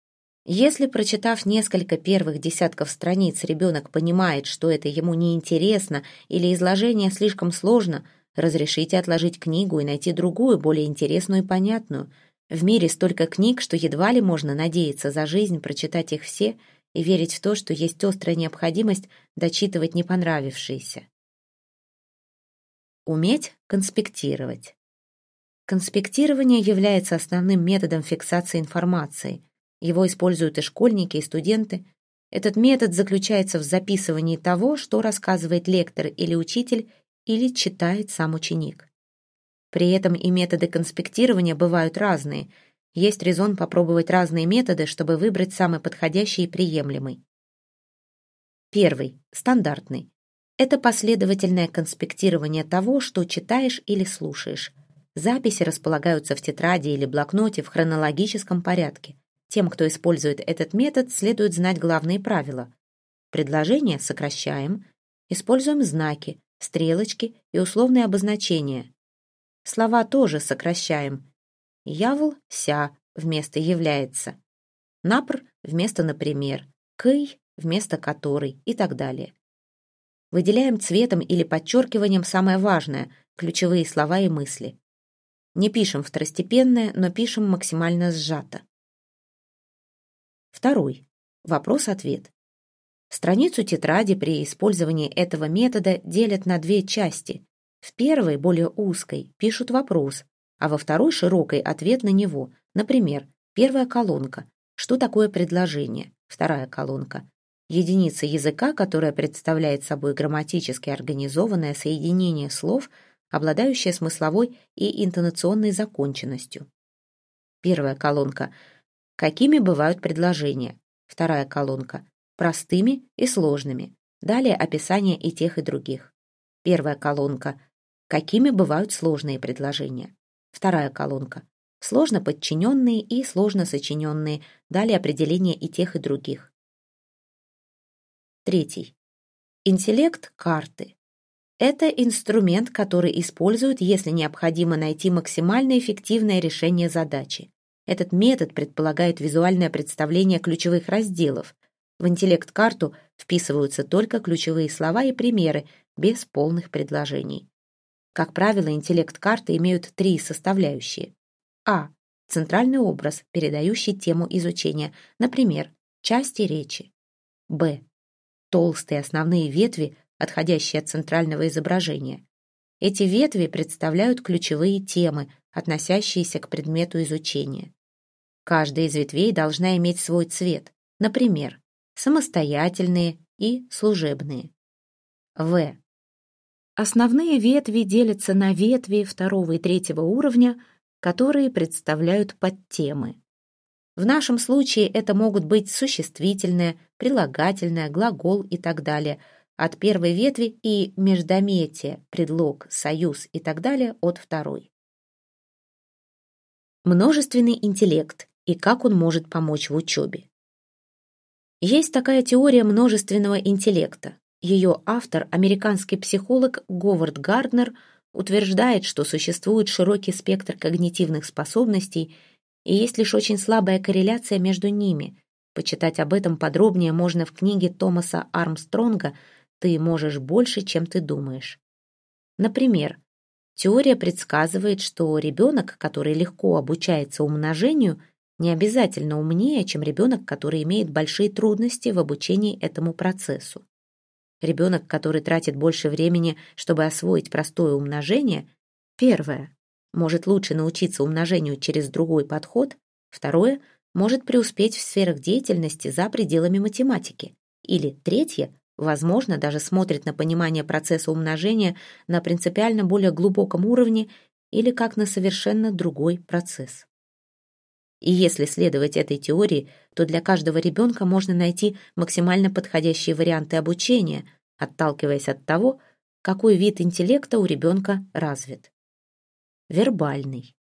Если, прочитав несколько первых десятков страниц, ребенок понимает, что это ему неинтересно или изложение слишком сложно, разрешите отложить книгу и найти другую, более интересную и понятную. В мире столько книг, что едва ли можно надеяться за жизнь прочитать их все – и верить в то, что есть острая необходимость дочитывать не понравившиеся. Уметь конспектировать. Конспектирование является основным методом фиксации информации. Его используют и школьники, и студенты. Этот метод заключается в записывании того, что рассказывает лектор или учитель, или читает сам ученик. При этом и методы конспектирования бывают разные. Есть резон попробовать разные методы, чтобы выбрать самый подходящий и приемлемый. Первый, стандартный. Это последовательное конспектирование того, что читаешь или слушаешь. Записи располагаются в тетради или блокноте в хронологическом порядке. Тем, кто использует этот метод, следует знать главные правила. Предложение сокращаем, используем знаки, стрелочки и условные обозначения. Слова тоже сокращаем. Явл — ся вместо является. Напр вместо например. Кый вместо который и так далее. Выделяем цветом или подчеркиванием самое важное, ключевые слова и мысли. Не пишем второстепенное, но пишем максимально сжато. Второй. Вопрос-ответ. Страницу тетради при использовании этого метода делят на две части. В первой, более узкой, пишут вопрос, а во второй широкой ответ на него. Например, первая колонка «Что такое предложение?» Вторая колонка единица языка, которая представляет собой грамматически организованное соединение слов, обладающее смысловой и интонационной законченностью. Первая колонка «Какими бывают предложения?» Вторая колонка «Простыми и сложными». Далее описание и тех, и других. Первая колонка «Какими бывают сложные предложения?» Вторая колонка «Сложно подчиненные и сложно сочиненные». Далее определение и тех, и других. Третий. Интеллект карты. Это инструмент, который используют, если необходимо найти максимально эффективное решение задачи. Этот метод предполагает визуальное представление ключевых разделов. В интеллект-карту вписываются только ключевые слова и примеры, без полных предложений. Как правило, интеллект-карты имеют три составляющие. А. Центральный образ, передающий тему изучения, например, части речи. Б толстые основные ветви, отходящие от центрального изображения. Эти ветви представляют ключевые темы, относящиеся к предмету изучения. Каждая из ветвей должна иметь свой цвет, например, самостоятельные и служебные. В. Основные ветви делятся на ветви второго и третьего уровня, которые представляют подтемы. В нашем случае это могут быть существительное, прилагательное, глагол и так далее. От первой ветви и междометие, предлог, союз и так далее от второй. Множественный интеллект и как он может помочь в учебе. Есть такая теория множественного интеллекта. Ее автор, американский психолог Говард Гарднер, утверждает, что существует широкий спектр когнитивных способностей – и есть лишь очень слабая корреляция между ними. Почитать об этом подробнее можно в книге Томаса Армстронга «Ты можешь больше, чем ты думаешь». Например, теория предсказывает, что ребенок, который легко обучается умножению, не обязательно умнее, чем ребенок, который имеет большие трудности в обучении этому процессу. Ребенок, который тратит больше времени, чтобы освоить простое умножение, первое, может лучше научиться умножению через другой подход, второе – может преуспеть в сферах деятельности за пределами математики, или третье – возможно, даже смотрит на понимание процесса умножения на принципиально более глубоком уровне или как на совершенно другой процесс. И если следовать этой теории, то для каждого ребенка можно найти максимально подходящие варианты обучения, отталкиваясь от того, какой вид интеллекта у ребенка развит вербальный.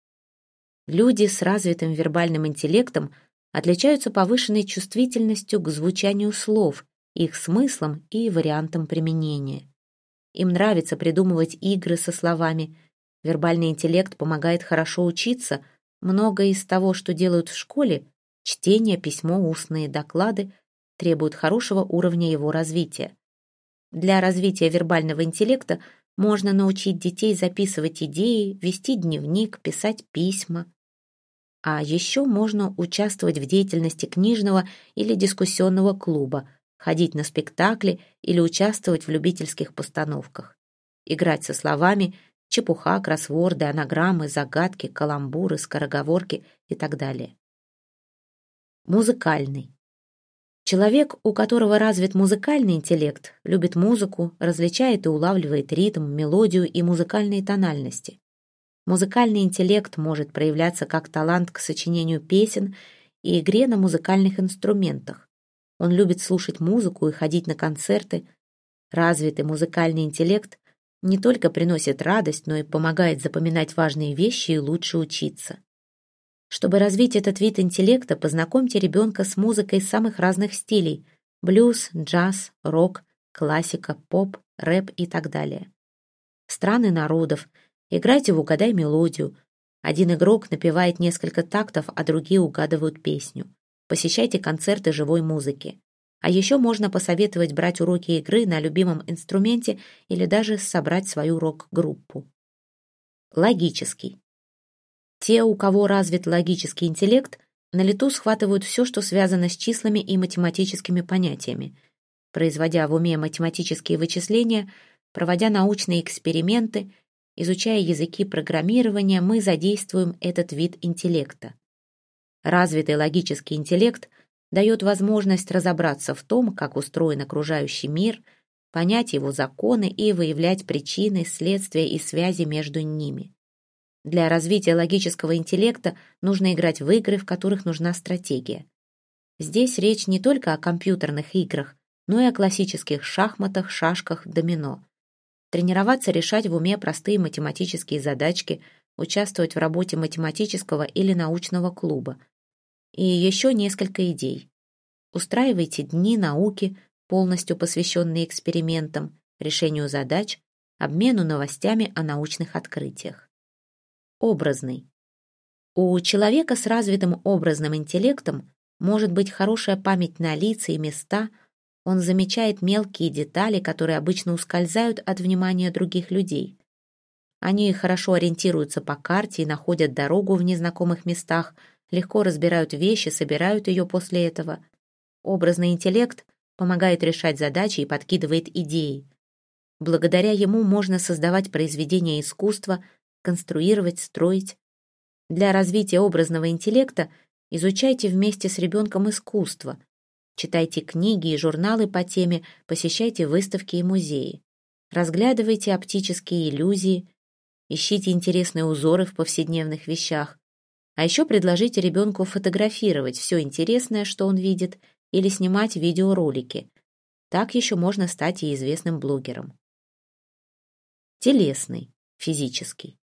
Люди с развитым вербальным интеллектом отличаются повышенной чувствительностью к звучанию слов, их смыслом и вариантам применения. Им нравится придумывать игры со словами. Вербальный интеллект помогает хорошо учиться. Многое из того, что делают в школе, чтение, письмо, устные доклады, требуют хорошего уровня его развития. Для развития вербального интеллекта можно научить детей записывать идеи, вести дневник, писать письма. А еще можно участвовать в деятельности книжного или дискуссионного клуба, ходить на спектакли или участвовать в любительских постановках. Играть со словами, чепуха, кроссворды, анаграммы, загадки, каламбуры, скороговорки и так далее. Музыкальный. Человек, у которого развит музыкальный интеллект, любит музыку, различает и улавливает ритм, мелодию и музыкальные тональности. Музыкальный интеллект может проявляться как талант к сочинению песен и игре на музыкальных инструментах. Он любит слушать музыку и ходить на концерты. Развитый музыкальный интеллект не только приносит радость, но и помогает запоминать важные вещи и лучше учиться. Чтобы развить этот вид интеллекта, познакомьте ребенка с музыкой самых разных стилей – блюз, джаз, рок, классика, поп, рэп и так далее. Страны народов. Играйте в «Угадай мелодию». Один игрок напевает несколько тактов, а другие угадывают песню. Посещайте концерты живой музыки. А еще можно посоветовать брать уроки игры на любимом инструменте или даже собрать свою рок-группу. Логический. Те, у кого развит логический интеллект, на лету схватывают все, что связано с числами и математическими понятиями. Производя в уме математические вычисления, проводя научные эксперименты, изучая языки программирования, мы задействуем этот вид интеллекта. Развитый логический интеллект дает возможность разобраться в том, как устроен окружающий мир, понять его законы и выявлять причины, следствия и связи между ними. Для развития логического интеллекта нужно играть в игры, в которых нужна стратегия. Здесь речь не только о компьютерных играх, но и о классических шахматах, шашках, домино. Тренироваться решать в уме простые математические задачки, участвовать в работе математического или научного клуба. И еще несколько идей. Устраивайте дни науки, полностью посвященные экспериментам, решению задач, обмену новостями о научных открытиях образный. У человека с развитым образным интеллектом может быть хорошая память на лица и места, он замечает мелкие детали, которые обычно ускользают от внимания других людей. Они хорошо ориентируются по карте и находят дорогу в незнакомых местах, легко разбирают вещи, собирают ее после этого. Образный интеллект помогает решать задачи и подкидывает идеи. Благодаря ему можно создавать произведения искусства – конструировать, строить. Для развития образного интеллекта изучайте вместе с ребенком искусство. Читайте книги и журналы по теме, посещайте выставки и музеи. Разглядывайте оптические иллюзии, ищите интересные узоры в повседневных вещах. А еще предложите ребенку фотографировать все интересное, что он видит, или снимать видеоролики. Так еще можно стать и известным блогером. Телесный, физический.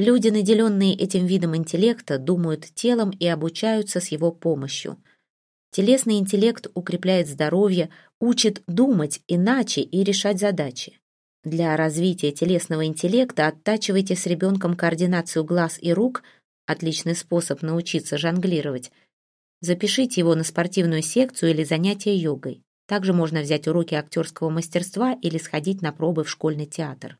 Люди, наделенные этим видом интеллекта, думают телом и обучаются с его помощью. Телесный интеллект укрепляет здоровье, учит думать иначе и решать задачи. Для развития телесного интеллекта оттачивайте с ребенком координацию глаз и рук, отличный способ научиться жонглировать. Запишите его на спортивную секцию или занятия йогой. Также можно взять уроки актерского мастерства или сходить на пробы в школьный театр.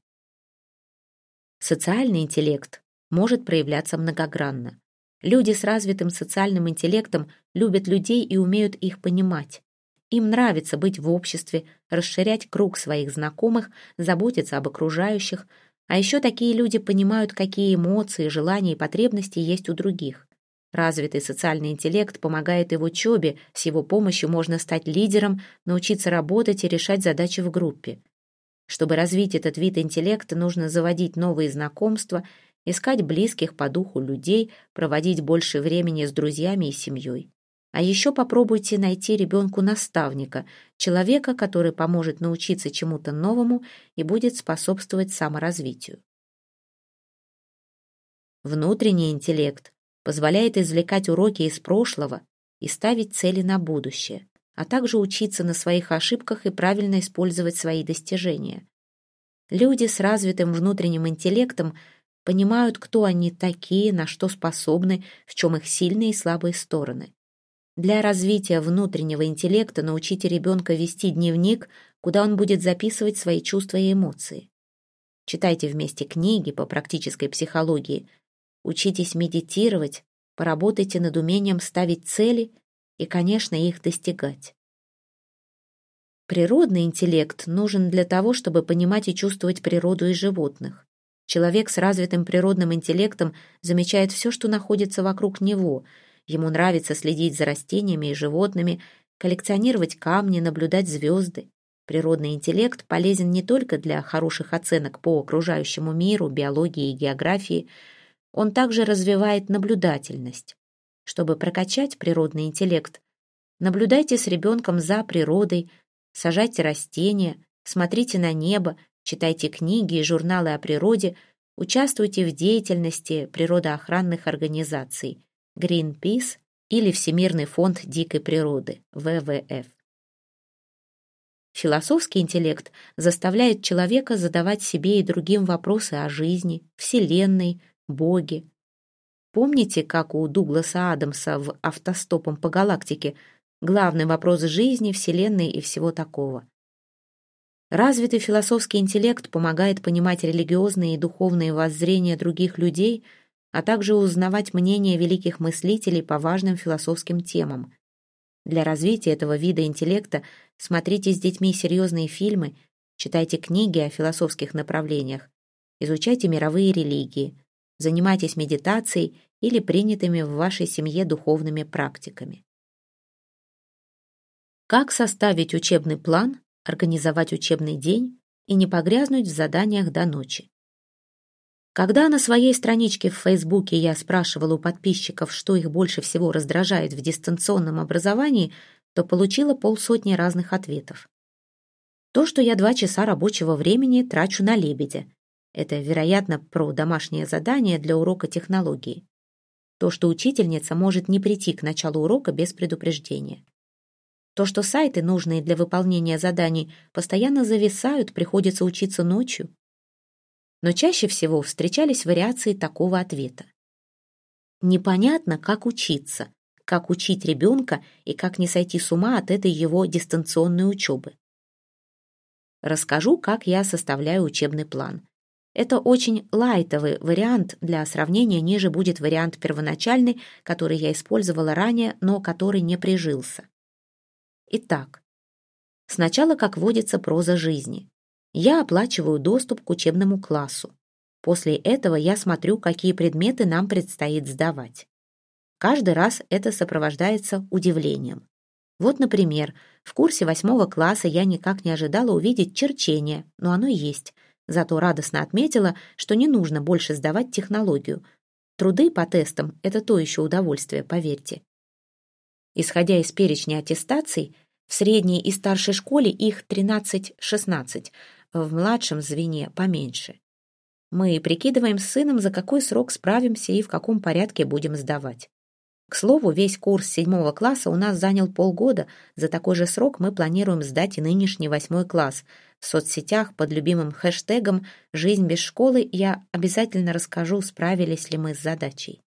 Социальный интеллект может проявляться многогранно. Люди с развитым социальным интеллектом любят людей и умеют их понимать. Им нравится быть в обществе, расширять круг своих знакомых, заботиться об окружающих, а еще такие люди понимают, какие эмоции, желания и потребности есть у других. Развитый социальный интеллект помогает и в учебе, с его помощью можно стать лидером, научиться работать и решать задачи в группе. Чтобы развить этот вид интеллекта, нужно заводить новые знакомства, искать близких по духу людей, проводить больше времени с друзьями и семьей. А еще попробуйте найти ребенку наставника, человека, который поможет научиться чему-то новому и будет способствовать саморазвитию. Внутренний интеллект позволяет извлекать уроки из прошлого и ставить цели на будущее а также учиться на своих ошибках и правильно использовать свои достижения. Люди с развитым внутренним интеллектом понимают, кто они такие, на что способны, в чем их сильные и слабые стороны. Для развития внутреннего интеллекта научите ребенка вести дневник, куда он будет записывать свои чувства и эмоции. Читайте вместе книги по практической психологии, учитесь медитировать, поработайте над умением ставить цели и, конечно, их достигать. Природный интеллект нужен для того, чтобы понимать и чувствовать природу и животных. Человек с развитым природным интеллектом замечает все, что находится вокруг него. Ему нравится следить за растениями и животными, коллекционировать камни, наблюдать звезды. Природный интеллект полезен не только для хороших оценок по окружающему миру, биологии и географии, он также развивает наблюдательность. Чтобы прокачать природный интеллект, наблюдайте с ребенком за природой, сажайте растения, смотрите на небо, читайте книги и журналы о природе, участвуйте в деятельности природоохранных организаций Greenpeace или Всемирный фонд дикой природы ВВФ. Философский интеллект заставляет человека задавать себе и другим вопросы о жизни, Вселенной, Боге. Помните, как у Дугласа Адамса в «Автостопом по галактике» главный вопрос жизни, Вселенной и всего такого? Развитый философский интеллект помогает понимать религиозные и духовные воззрения других людей, а также узнавать мнения великих мыслителей по важным философским темам. Для развития этого вида интеллекта смотрите с детьми серьезные фильмы, читайте книги о философских направлениях, изучайте мировые религии, занимайтесь медитацией или принятыми в вашей семье духовными практиками. Как составить учебный план, организовать учебный день и не погрязнуть в заданиях до ночи? Когда на своей страничке в Фейсбуке я спрашивала у подписчиков, что их больше всего раздражает в дистанционном образовании, то получила полсотни разных ответов. То, что я два часа рабочего времени трачу на лебедя. Это, вероятно, про домашнее задание для урока технологии. То, что учительница может не прийти к началу урока без предупреждения. То, что сайты, нужные для выполнения заданий, постоянно зависают, приходится учиться ночью но чаще всего встречались вариации такого ответа. Непонятно, как учиться, как учить ребенка и как не сойти с ума от этой его дистанционной учебы. Расскажу, как я составляю учебный план. Это очень лайтовый вариант, для сравнения ниже будет вариант первоначальный, который я использовала ранее, но который не прижился. Итак, сначала, как водится, проза жизни. Я оплачиваю доступ к учебному классу. После этого я смотрю, какие предметы нам предстоит сдавать. Каждый раз это сопровождается удивлением. Вот, например, в курсе восьмого класса я никак не ожидала увидеть черчение, но оно есть. Зато радостно отметила, что не нужно больше сдавать технологию. Труды по тестам — это то еще удовольствие, поверьте. Исходя из перечня аттестаций, в средней и старшей школе их 13-16, в младшем звене поменьше. Мы прикидываем с сыном, за какой срок справимся и в каком порядке будем сдавать. К слову, весь курс седьмого класса у нас занял полгода. За такой же срок мы планируем сдать и нынешний восьмой класс. В соцсетях под любимым хэштегом «Жизнь без школы» я обязательно расскажу, справились ли мы с задачей.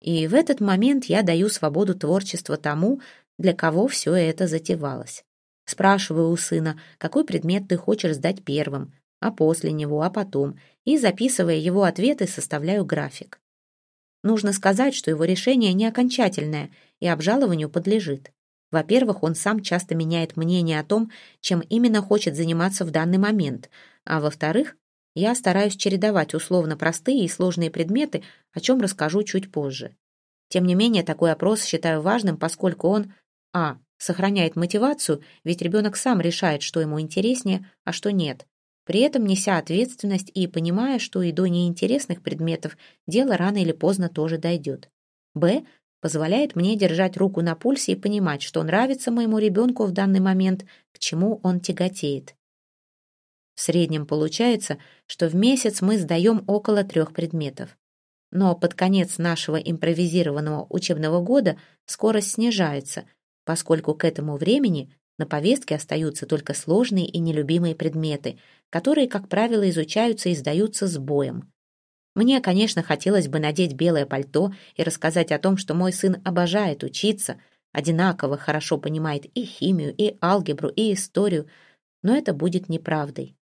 И в этот момент я даю свободу творчества тому, для кого все это затевалось. Спрашиваю у сына, какой предмет ты хочешь сдать первым, а после него, а потом, и, записывая его ответы, составляю график. Нужно сказать, что его решение не окончательное и обжалованию подлежит. Во-первых, он сам часто меняет мнение о том, чем именно хочет заниматься в данный момент, а во-вторых, я стараюсь чередовать условно простые и сложные предметы, о чем расскажу чуть позже. Тем не менее, такой опрос считаю важным, поскольку он а сохраняет мотивацию, ведь ребенок сам решает, что ему интереснее, а что нет, при этом неся ответственность и понимая, что и до неинтересных предметов дело рано или поздно тоже дойдет. Б. Позволяет мне держать руку на пульсе и понимать, что нравится моему ребенку в данный момент, к чему он тяготеет. В среднем получается, что в месяц мы сдаем около трех предметов. Но под конец нашего импровизированного учебного года скорость снижается – поскольку к этому времени на повестке остаются только сложные и нелюбимые предметы, которые, как правило, изучаются и сдаются с боем. Мне, конечно, хотелось бы надеть белое пальто и рассказать о том, что мой сын обожает учиться, одинаково хорошо понимает и химию, и алгебру, и историю, но это будет неправдой.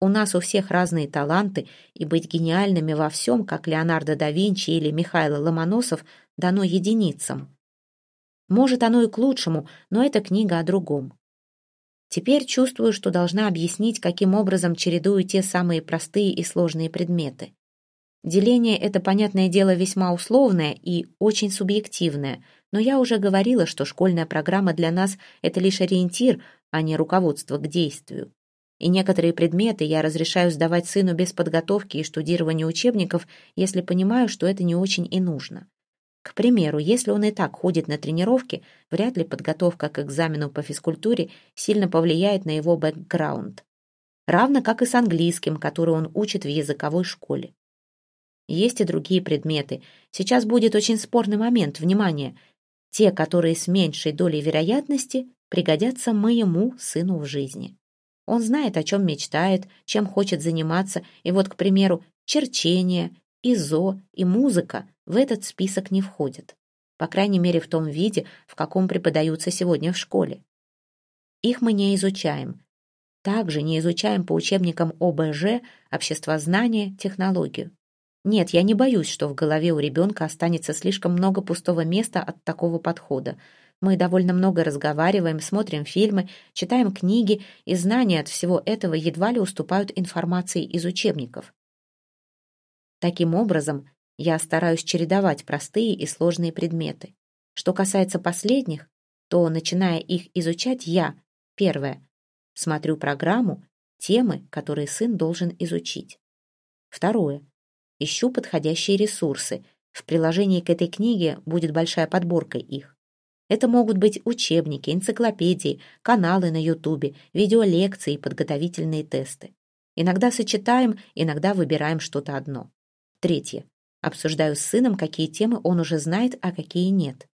У нас у всех разные таланты, и быть гениальными во всем, как Леонардо да Винчи или Михаил Ломоносов, дано единицам. Может, оно и к лучшему, но это книга о другом. Теперь чувствую, что должна объяснить, каким образом чередую те самые простые и сложные предметы. Деление — это, понятное дело, весьма условное и очень субъективное, Но я уже говорила, что школьная программа для нас — это лишь ориентир, а не руководство к действию. И некоторые предметы я разрешаю сдавать сыну без подготовки и штудирования учебников, если понимаю, что это не очень и нужно. К примеру, если он и так ходит на тренировки, вряд ли подготовка к экзамену по физкультуре сильно повлияет на его бэкграунд. Равно как и с английским, который он учит в языковой школе. Есть и другие предметы. Сейчас будет очень спорный момент, внимание – те, которые с меньшей долей вероятности пригодятся моему сыну в жизни. Он знает, о чем мечтает, чем хочет заниматься, и вот, к примеру, черчение, изо и музыка в этот список не входят. По крайней мере, в том виде, в каком преподаются сегодня в школе. Их мы не изучаем. Также не изучаем по учебникам ОБЖ, обществознание, технологию. Нет, я не боюсь, что в голове у ребенка останется слишком много пустого места от такого подхода. Мы довольно много разговариваем, смотрим фильмы, читаем книги, и знания от всего этого едва ли уступают информации из учебников. Таким образом, я стараюсь чередовать простые и сложные предметы. Что касается последних, то, начиная их изучать, я, первое, смотрю программу, темы, которые сын должен изучить. Второе, Ищу подходящие ресурсы. В приложении к этой книге будет большая подборка их. Это могут быть учебники, энциклопедии, каналы на Ютубе, видеолекции, подготовительные тесты. Иногда сочетаем, иногда выбираем что-то одно. Третье. Обсуждаю с сыном, какие темы он уже знает, а какие нет.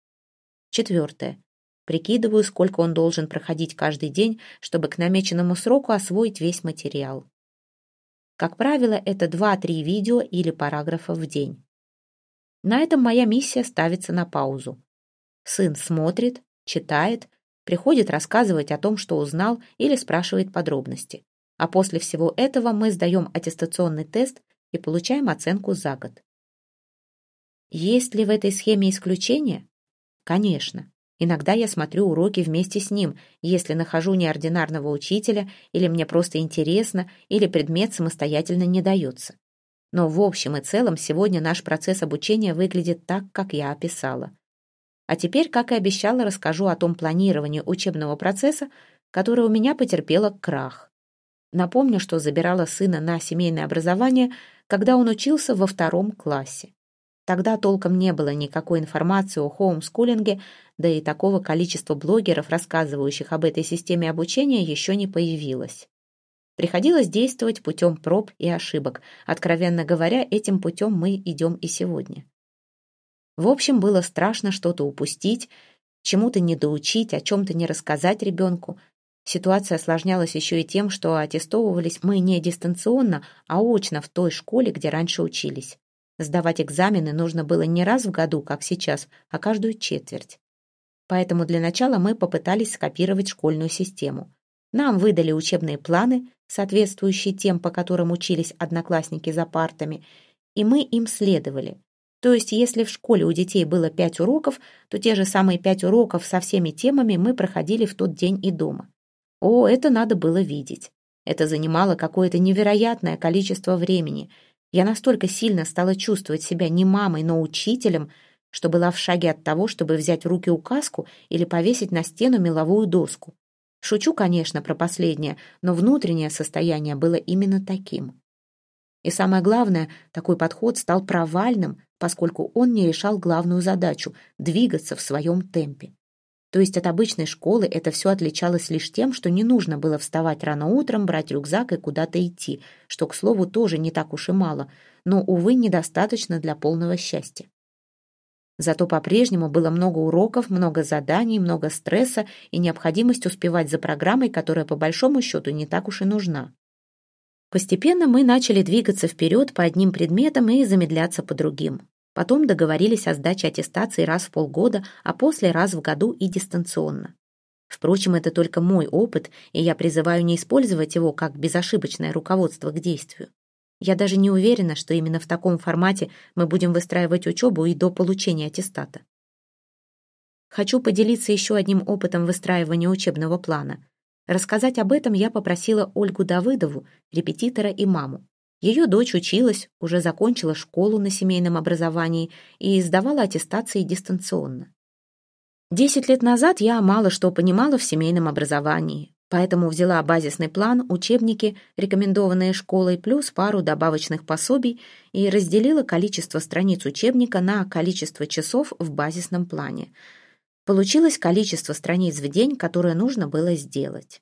Четвертое. Прикидываю, сколько он должен проходить каждый день, чтобы к намеченному сроку освоить весь материал. Как правило, это 2-3 видео или параграфа в день. На этом моя миссия ставится на паузу. Сын смотрит, читает, приходит рассказывать о том, что узнал, или спрашивает подробности. А после всего этого мы сдаем аттестационный тест и получаем оценку за год. Есть ли в этой схеме исключения? Конечно. Иногда я смотрю уроки вместе с ним, если нахожу неординарного учителя, или мне просто интересно, или предмет самостоятельно не дается. Но в общем и целом сегодня наш процесс обучения выглядит так, как я описала. А теперь, как и обещала, расскажу о том планировании учебного процесса, которое у меня потерпело крах. Напомню, что забирала сына на семейное образование, когда он учился во втором классе. Тогда толком не было никакой информации о хоумскулинге, да и такого количества блогеров, рассказывающих об этой системе обучения, еще не появилось. Приходилось действовать путем проб и ошибок. Откровенно говоря, этим путем мы идем и сегодня. В общем, было страшно что-то упустить, чему-то не доучить, о чем-то не рассказать ребенку. Ситуация осложнялась еще и тем, что аттестовывались мы не дистанционно, а очно в той школе, где раньше учились. Сдавать экзамены нужно было не раз в году, как сейчас, а каждую четверть. Поэтому для начала мы попытались скопировать школьную систему. Нам выдали учебные планы, соответствующие тем, по которым учились одноклассники за партами, и мы им следовали. То есть, если в школе у детей было пять уроков, то те же самые пять уроков со всеми темами мы проходили в тот день и дома. О, это надо было видеть. Это занимало какое-то невероятное количество времени — я настолько сильно стала чувствовать себя не мамой, но учителем, что была в шаге от того, чтобы взять в руки указку или повесить на стену меловую доску. Шучу, конечно, про последнее, но внутреннее состояние было именно таким. И самое главное, такой подход стал провальным, поскольку он не решал главную задачу — двигаться в своем темпе. То есть от обычной школы это все отличалось лишь тем, что не нужно было вставать рано утром, брать рюкзак и куда-то идти, что, к слову, тоже не так уж и мало, но, увы, недостаточно для полного счастья. Зато по-прежнему было много уроков, много заданий, много стресса и необходимость успевать за программой, которая по большому счету не так уж и нужна. Постепенно мы начали двигаться вперед по одним предметам и замедляться по другим. Потом договорились о сдаче аттестации раз в полгода, а после раз в году и дистанционно. Впрочем, это только мой опыт, и я призываю не использовать его как безошибочное руководство к действию. Я даже не уверена, что именно в таком формате мы будем выстраивать учебу и до получения аттестата. Хочу поделиться еще одним опытом выстраивания учебного плана. Рассказать об этом я попросила Ольгу Давыдову, репетитора и маму. Ее дочь училась, уже закончила школу на семейном образовании и сдавала аттестации дистанционно. Десять лет назад я мало что понимала в семейном образовании, поэтому взяла базисный план, учебники, рекомендованные школой, плюс пару добавочных пособий и разделила количество страниц учебника на количество часов в базисном плане. Получилось количество страниц в день, которое нужно было сделать.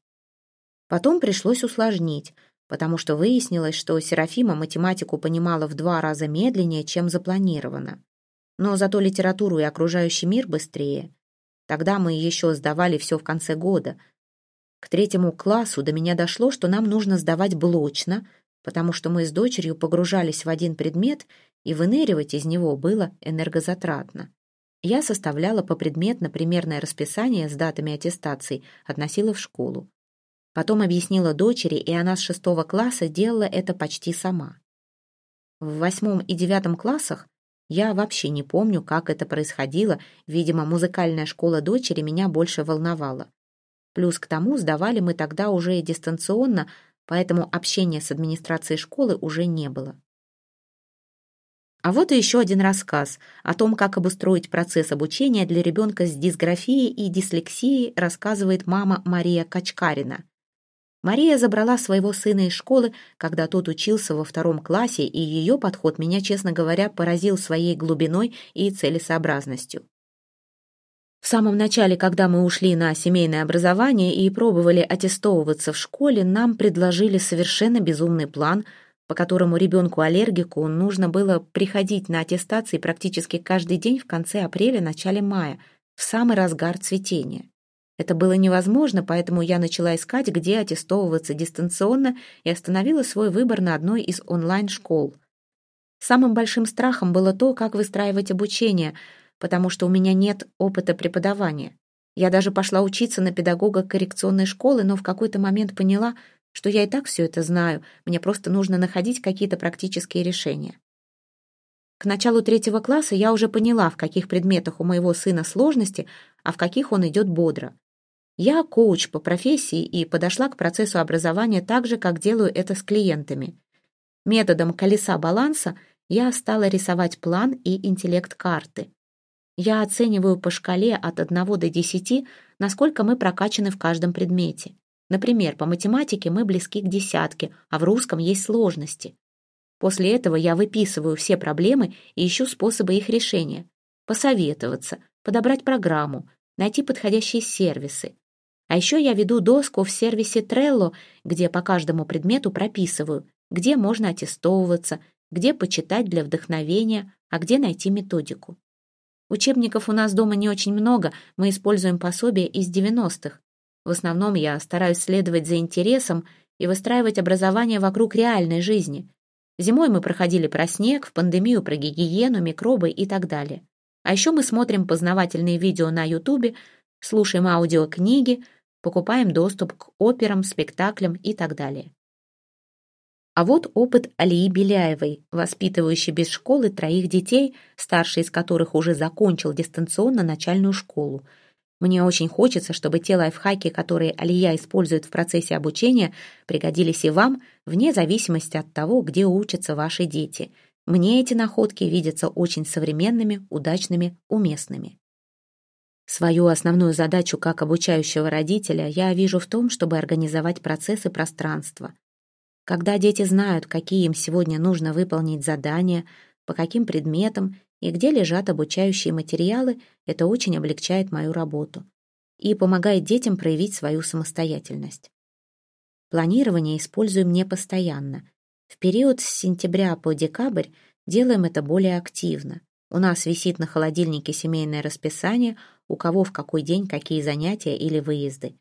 Потом пришлось усложнить, потому что выяснилось, что Серафима математику понимала в два раза медленнее, чем запланировано. Но зато литературу и окружающий мир быстрее. Тогда мы еще сдавали все в конце года. К третьему классу до меня дошло, что нам нужно сдавать блочно, потому что мы с дочерью погружались в один предмет, и выныривать из него было энергозатратно. Я составляла попредметно примерное расписание с датами аттестаций, относила в школу. Потом объяснила дочери, и она с шестого класса делала это почти сама. В восьмом и девятом классах я вообще не помню, как это происходило, видимо, музыкальная школа дочери меня больше волновала. Плюс к тому сдавали мы тогда уже дистанционно, поэтому общения с администрацией школы уже не было. А вот и еще один рассказ о том, как обустроить процесс обучения для ребенка с дисграфией и дислексией, рассказывает мама Мария Качкарина. Мария забрала своего сына из школы, когда тот учился во втором классе, и ее подход меня, честно говоря, поразил своей глубиной и целесообразностью. В самом начале, когда мы ушли на семейное образование и пробовали аттестовываться в школе, нам предложили совершенно безумный план, по которому ребенку-аллергику нужно было приходить на аттестации практически каждый день в конце апреля-начале мая, в самый разгар цветения. Это было невозможно, поэтому я начала искать, где аттестовываться дистанционно и остановила свой выбор на одной из онлайн-школ. Самым большим страхом было то, как выстраивать обучение, потому что у меня нет опыта преподавания. Я даже пошла учиться на педагога коррекционной школы, но в какой-то момент поняла, что я и так все это знаю, мне просто нужно находить какие-то практические решения. К началу третьего класса я уже поняла, в каких предметах у моего сына сложности, а в каких он идет бодро. Я коуч по профессии и подошла к процессу образования так же, как делаю это с клиентами. Методом колеса баланса я стала рисовать план и интеллект-карты. Я оцениваю по шкале от 1 до 10, насколько мы прокачаны в каждом предмете. Например, по математике мы близки к десятке, а в русском есть сложности. После этого я выписываю все проблемы и ищу способы их решения. Посоветоваться, подобрать программу, найти подходящие сервисы, а еще я веду доску в сервисе Trello, где по каждому предмету прописываю, где можно аттестовываться, где почитать для вдохновения, а где найти методику. Учебников у нас дома не очень много, мы используем пособия из 90-х. В основном я стараюсь следовать за интересом и выстраивать образование вокруг реальной жизни. Зимой мы проходили про снег, в пандемию про гигиену, микробы и так далее. А еще мы смотрим познавательные видео на Ютубе, слушаем аудиокниги, покупаем доступ к операм, спектаклям и так далее. А вот опыт Алии Беляевой, воспитывающей без школы троих детей, старший из которых уже закончил дистанционно начальную школу. Мне очень хочется, чтобы те лайфхаки, которые Алия использует в процессе обучения, пригодились и вам, вне зависимости от того, где учатся ваши дети. Мне эти находки видятся очень современными, удачными, уместными. Свою основную задачу как обучающего родителя я вижу в том, чтобы организовать процессы пространства. Когда дети знают, какие им сегодня нужно выполнить задания, по каким предметам и где лежат обучающие материалы, это очень облегчает мою работу и помогает детям проявить свою самостоятельность. Планирование используем не постоянно. В период с сентября по декабрь делаем это более активно. У нас висит на холодильнике семейное расписание, у кого в какой день какие занятия или выезды.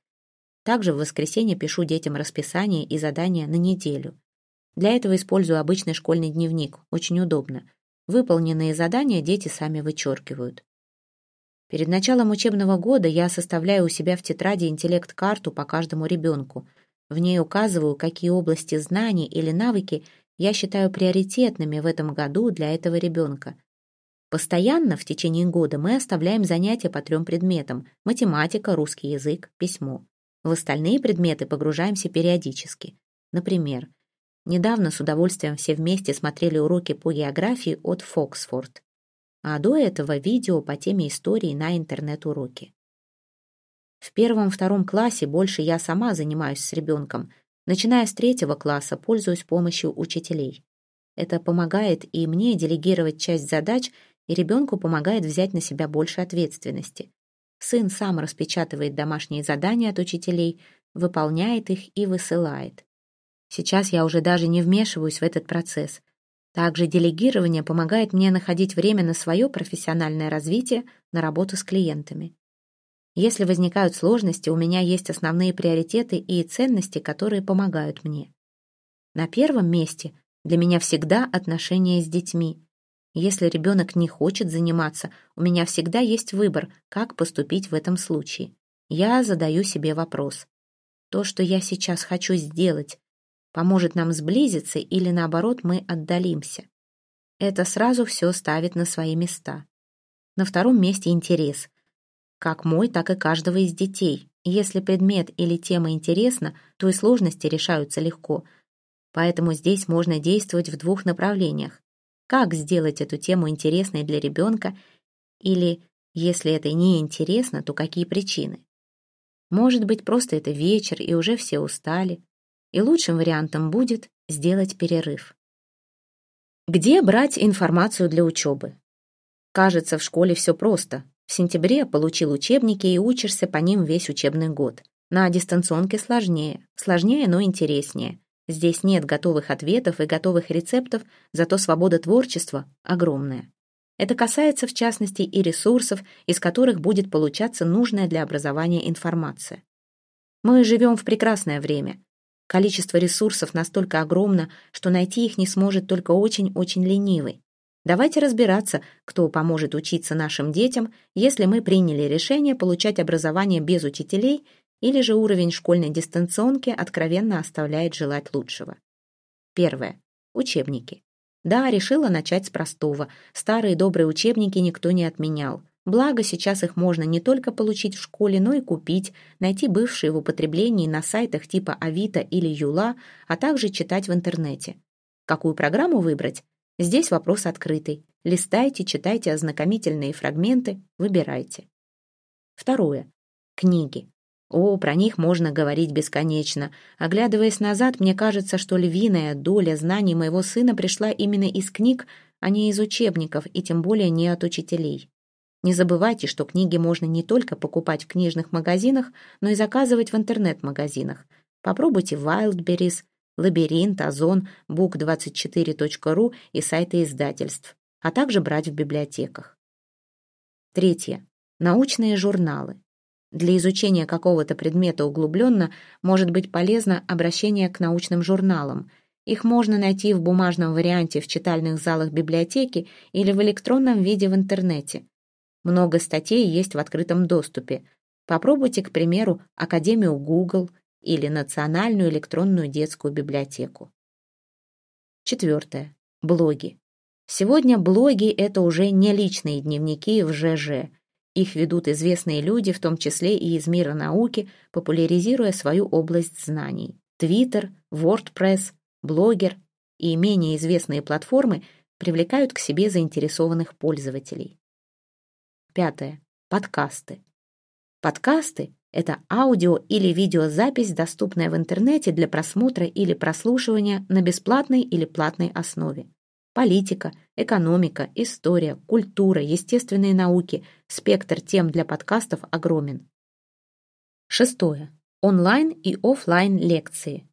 Также в воскресенье пишу детям расписание и задания на неделю. Для этого использую обычный школьный дневник, очень удобно. Выполненные задания дети сами вычеркивают. Перед началом учебного года я составляю у себя в тетради интеллект-карту по каждому ребенку. В ней указываю, какие области знаний или навыки я считаю приоритетными в этом году для этого ребенка. Постоянно в течение года мы оставляем занятия по трем предметам – математика, русский язык, письмо. В остальные предметы погружаемся периодически. Например, недавно с удовольствием все вместе смотрели уроки по географии от Фоксфорд. А до этого видео по теме истории на интернет-уроке. В первом-втором классе больше я сама занимаюсь с ребенком. Начиная с третьего класса, пользуюсь помощью учителей. Это помогает и мне делегировать часть задач, и ребенку помогает взять на себя больше ответственности. Сын сам распечатывает домашние задания от учителей, выполняет их и высылает. Сейчас я уже даже не вмешиваюсь в этот процесс. Также делегирование помогает мне находить время на свое профессиональное развитие, на работу с клиентами. Если возникают сложности, у меня есть основные приоритеты и ценности, которые помогают мне. На первом месте для меня всегда отношения с детьми. Если ребенок не хочет заниматься, у меня всегда есть выбор, как поступить в этом случае. Я задаю себе вопрос. То, что я сейчас хочу сделать, поможет нам сблизиться или наоборот мы отдалимся. Это сразу все ставит на свои места. На втором месте интерес. Как мой, так и каждого из детей. Если предмет или тема интересна, то и сложности решаются легко. Поэтому здесь можно действовать в двух направлениях. Как сделать эту тему интересной для ребенка или, если это не интересно, то какие причины? Может быть, просто это вечер, и уже все устали. И лучшим вариантом будет сделать перерыв. Где брать информацию для учебы? Кажется, в школе все просто. В сентябре получил учебники и учишься по ним весь учебный год. На дистанционке сложнее. Сложнее, но интереснее. Здесь нет готовых ответов и готовых рецептов, зато свобода творчества огромная. Это касается, в частности, и ресурсов, из которых будет получаться нужная для образования информация. Мы живем в прекрасное время. Количество ресурсов настолько огромно, что найти их не сможет только очень-очень ленивый. Давайте разбираться, кто поможет учиться нашим детям, если мы приняли решение получать образование без учителей или же уровень школьной дистанционки откровенно оставляет желать лучшего. Первое. Учебники. Да, решила начать с простого. Старые добрые учебники никто не отменял. Благо, сейчас их можно не только получить в школе, но и купить, найти бывшие в употреблении на сайтах типа Авито или Юла, а также читать в интернете. Какую программу выбрать? Здесь вопрос открытый. Листайте, читайте ознакомительные фрагменты, выбирайте. Второе. Книги. О, про них можно говорить бесконечно. Оглядываясь назад, мне кажется, что львиная доля знаний моего сына пришла именно из книг, а не из учебников, и тем более не от учителей. Не забывайте, что книги можно не только покупать в книжных магазинах, но и заказывать в интернет-магазинах. Попробуйте Wildberries, Лабиринт, Озон, book24.ru и сайты издательств, а также брать в библиотеках. Третье. Научные журналы. Для изучения какого-то предмета углубленно может быть полезно обращение к научным журналам. Их можно найти в бумажном варианте в читальных залах библиотеки или в электронном виде в интернете. Много статей есть в открытом доступе. Попробуйте, к примеру, Академию Google или Национальную электронную детскую библиотеку. Четвертое. Блоги. Сегодня блоги — это уже не личные дневники в ЖЖ. Их ведут известные люди, в том числе и из мира науки, популяризируя свою область знаний. Твиттер, WordPress, блогер и менее известные платформы привлекают к себе заинтересованных пользователей. Пятое. Подкасты. Подкасты — это аудио или видеозапись, доступная в интернете для просмотра или прослушивания на бесплатной или платной основе. Политика, экономика, история, культура, естественные науки. Спектр тем для подкастов огромен. Шестое. Онлайн и офлайн лекции.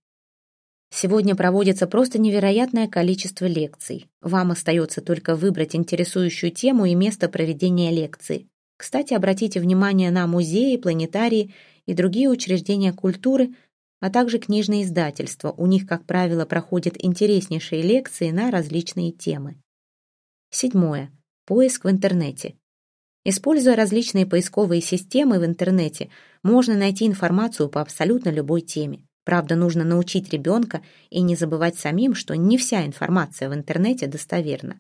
Сегодня проводится просто невероятное количество лекций. Вам остается только выбрать интересующую тему и место проведения лекции. Кстати, обратите внимание на музеи, планетарии и другие учреждения культуры, а также книжные издательства. У них, как правило, проходят интереснейшие лекции на различные темы. Седьмое. Поиск в интернете. Используя различные поисковые системы в интернете, можно найти информацию по абсолютно любой теме. Правда, нужно научить ребенка и не забывать самим, что не вся информация в интернете достоверна.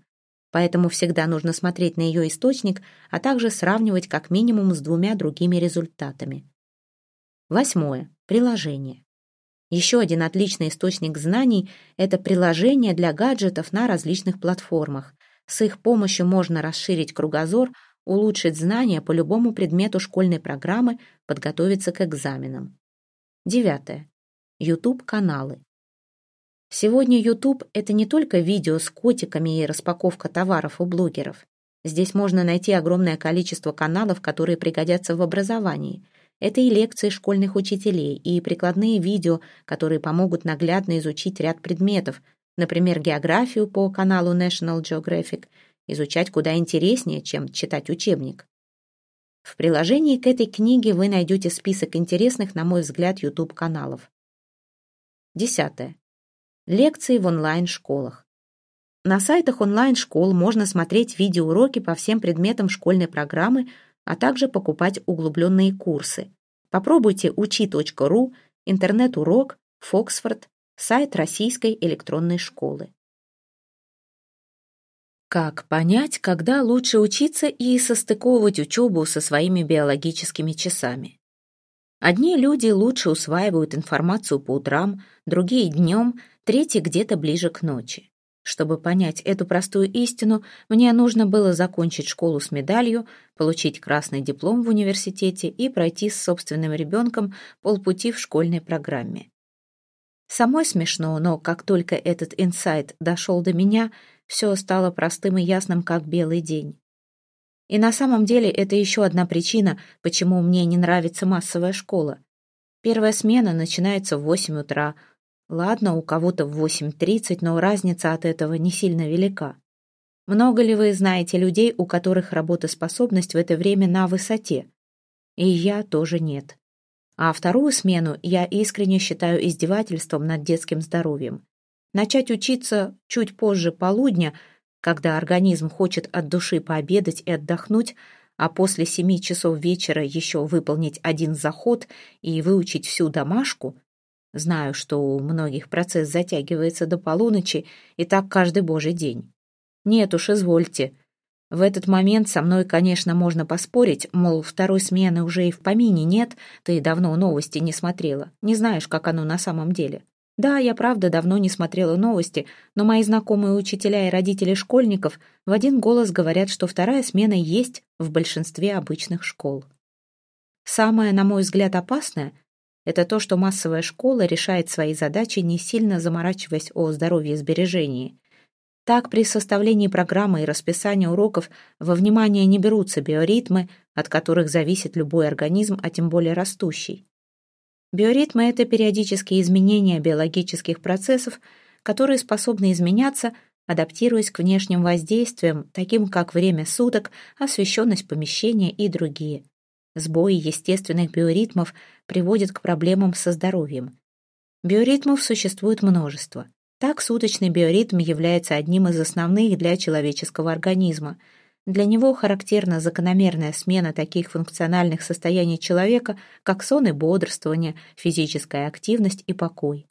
Поэтому всегда нужно смотреть на ее источник, а также сравнивать как минимум с двумя другими результатами. Восьмое. Приложение. Еще один отличный источник знаний – это приложения для гаджетов на различных платформах. С их помощью можно расширить кругозор, улучшить знания по любому предмету школьной программы, подготовиться к экзаменам. Девятое. YouTube-каналы. Сегодня YouTube — это не только видео с котиками и распаковка товаров у блогеров. Здесь можно найти огромное количество каналов, которые пригодятся в образовании. Это и лекции школьных учителей, и прикладные видео, которые помогут наглядно изучить ряд предметов, например, географию по каналу National Geographic, изучать куда интереснее, чем читать учебник. В приложении к этой книге вы найдете список интересных, на мой взгляд, YouTube-каналов. Десятое. Лекции в онлайн-школах. На сайтах онлайн-школ можно смотреть видеоуроки по всем предметам школьной программы, а также покупать углубленные курсы. Попробуйте учи.ру, интернет-урок, Фоксфорд, сайт Российской электронной школы. Как понять, когда лучше учиться и состыковывать учебу со своими биологическими часами? Одни люди лучше усваивают информацию по утрам, другие днем, третьи где-то ближе к ночи. Чтобы понять эту простую истину, мне нужно было закончить школу с медалью, получить красный диплом в университете и пройти с собственным ребенком полпути в школьной программе. Самой смешно, но как только этот инсайт дошел до меня – все стало простым и ясным, как белый день. И на самом деле это еще одна причина, почему мне не нравится массовая школа. Первая смена начинается в 8 утра. Ладно, у кого-то в 8.30, но разница от этого не сильно велика. Много ли вы знаете людей, у которых работоспособность в это время на высоте? И я тоже нет. А вторую смену я искренне считаю издевательством над детским здоровьем. Начать учиться чуть позже полудня, когда организм хочет от души пообедать и отдохнуть, а после семи часов вечера еще выполнить один заход и выучить всю домашку, знаю, что у многих процесс затягивается до полуночи, и так каждый божий день. Нет уж, извольте. В этот момент со мной, конечно, можно поспорить, мол, второй смены уже и в помине нет, ты давно новости не смотрела, не знаешь, как оно на самом деле. Да, я правда давно не смотрела новости, но мои знакомые учителя и родители школьников в один голос говорят, что вторая смена есть в большинстве обычных школ. Самое, на мой взгляд, опасное – это то, что массовая школа решает свои задачи, не сильно заморачиваясь о здоровье и сбережении. Так, при составлении программы и расписании уроков во внимание не берутся биоритмы, от которых зависит любой организм, а тем более растущий. Биоритмы — это периодические изменения биологических процессов, которые способны изменяться, адаптируясь к внешним воздействиям, таким как время суток, освещенность помещения и другие. Сбои естественных биоритмов приводят к проблемам со здоровьем. Биоритмов существует множество. Так, суточный биоритм является одним из основных для человеческого организма — для него характерна закономерная смена таких функциональных состояний человека, как сон и бодрствование, физическая активность и покой.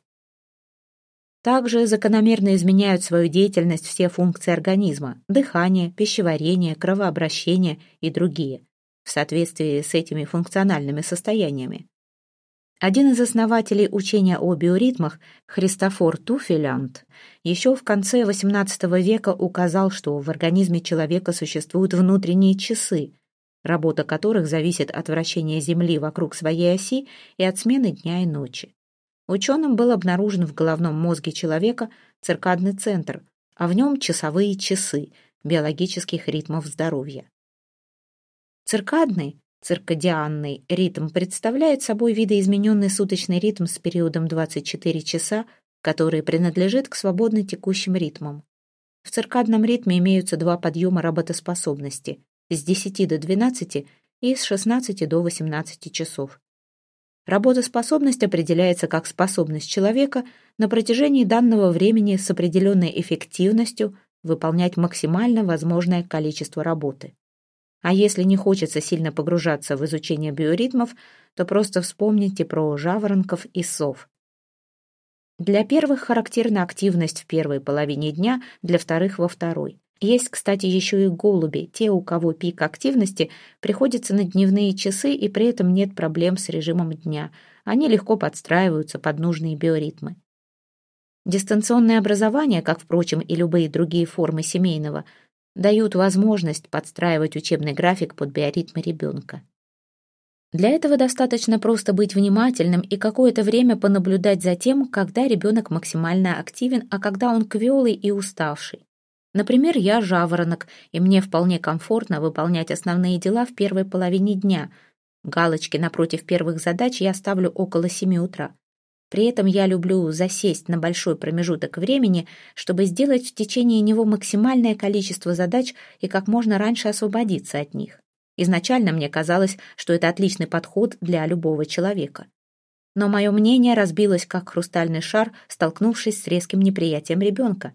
Также закономерно изменяют свою деятельность все функции организма – дыхание, пищеварение, кровообращение и другие, в соответствии с этими функциональными состояниями. Один из основателей учения о биоритмах, Христофор Туфелянд, еще в конце XVIII века указал, что в организме человека существуют внутренние часы, работа которых зависит от вращения Земли вокруг своей оси и от смены дня и ночи. Ученым был обнаружен в головном мозге человека циркадный центр, а в нем часовые часы биологических ритмов здоровья. Циркадный Циркадианный ритм представляет собой видоизмененный суточный ритм с периодом 24 часа, который принадлежит к свободно текущим ритмам. В циркадном ритме имеются два подъема работоспособности с 10 до 12 и с 16 до 18 часов. Работоспособность определяется как способность человека на протяжении данного времени с определенной эффективностью выполнять максимально возможное количество работы. А если не хочется сильно погружаться в изучение биоритмов, то просто вспомните про жаворонков и сов. Для первых характерна активность в первой половине дня, для вторых во второй. Есть, кстати, еще и голуби, те, у кого пик активности приходится на дневные часы и при этом нет проблем с режимом дня. Они легко подстраиваются под нужные биоритмы. Дистанционное образование, как, впрочем, и любые другие формы семейного, дают возможность подстраивать учебный график под биоритмы ребенка. Для этого достаточно просто быть внимательным и какое-то время понаблюдать за тем, когда ребенок максимально активен, а когда он квелый и уставший. Например, я жаворонок, и мне вполне комфортно выполнять основные дела в первой половине дня. Галочки напротив первых задач я ставлю около 7 утра. При этом я люблю засесть на большой промежуток времени, чтобы сделать в течение него максимальное количество задач и как можно раньше освободиться от них. Изначально мне казалось, что это отличный подход для любого человека. Но мое мнение разбилось, как хрустальный шар, столкнувшись с резким неприятием ребенка.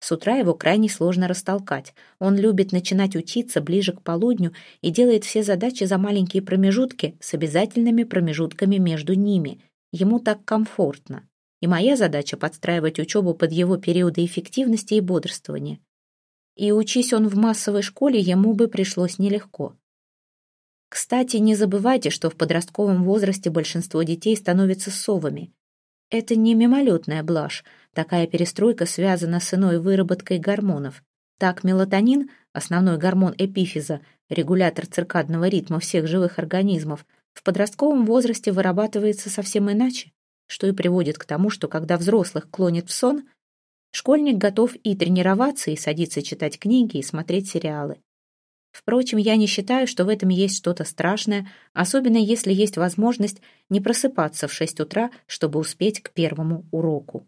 С утра его крайне сложно растолкать. Он любит начинать учиться ближе к полудню и делает все задачи за маленькие промежутки с обязательными промежутками между ними. Ему так комфортно. И моя задача — подстраивать учебу под его периоды эффективности и бодрствования. И учись он в массовой школе, ему бы пришлось нелегко. Кстати, не забывайте, что в подростковом возрасте большинство детей становятся совами. Это не мимолетная блажь. Такая перестройка связана с иной выработкой гормонов. Так мелатонин, основной гормон эпифиза, регулятор циркадного ритма всех живых организмов, в подростковом возрасте вырабатывается совсем иначе, что и приводит к тому, что когда взрослых клонит в сон, Школьник готов и тренироваться, и садиться читать книги, и смотреть сериалы. Впрочем, я не считаю, что в этом есть что-то страшное, особенно если есть возможность не просыпаться в 6 утра, чтобы успеть к первому уроку.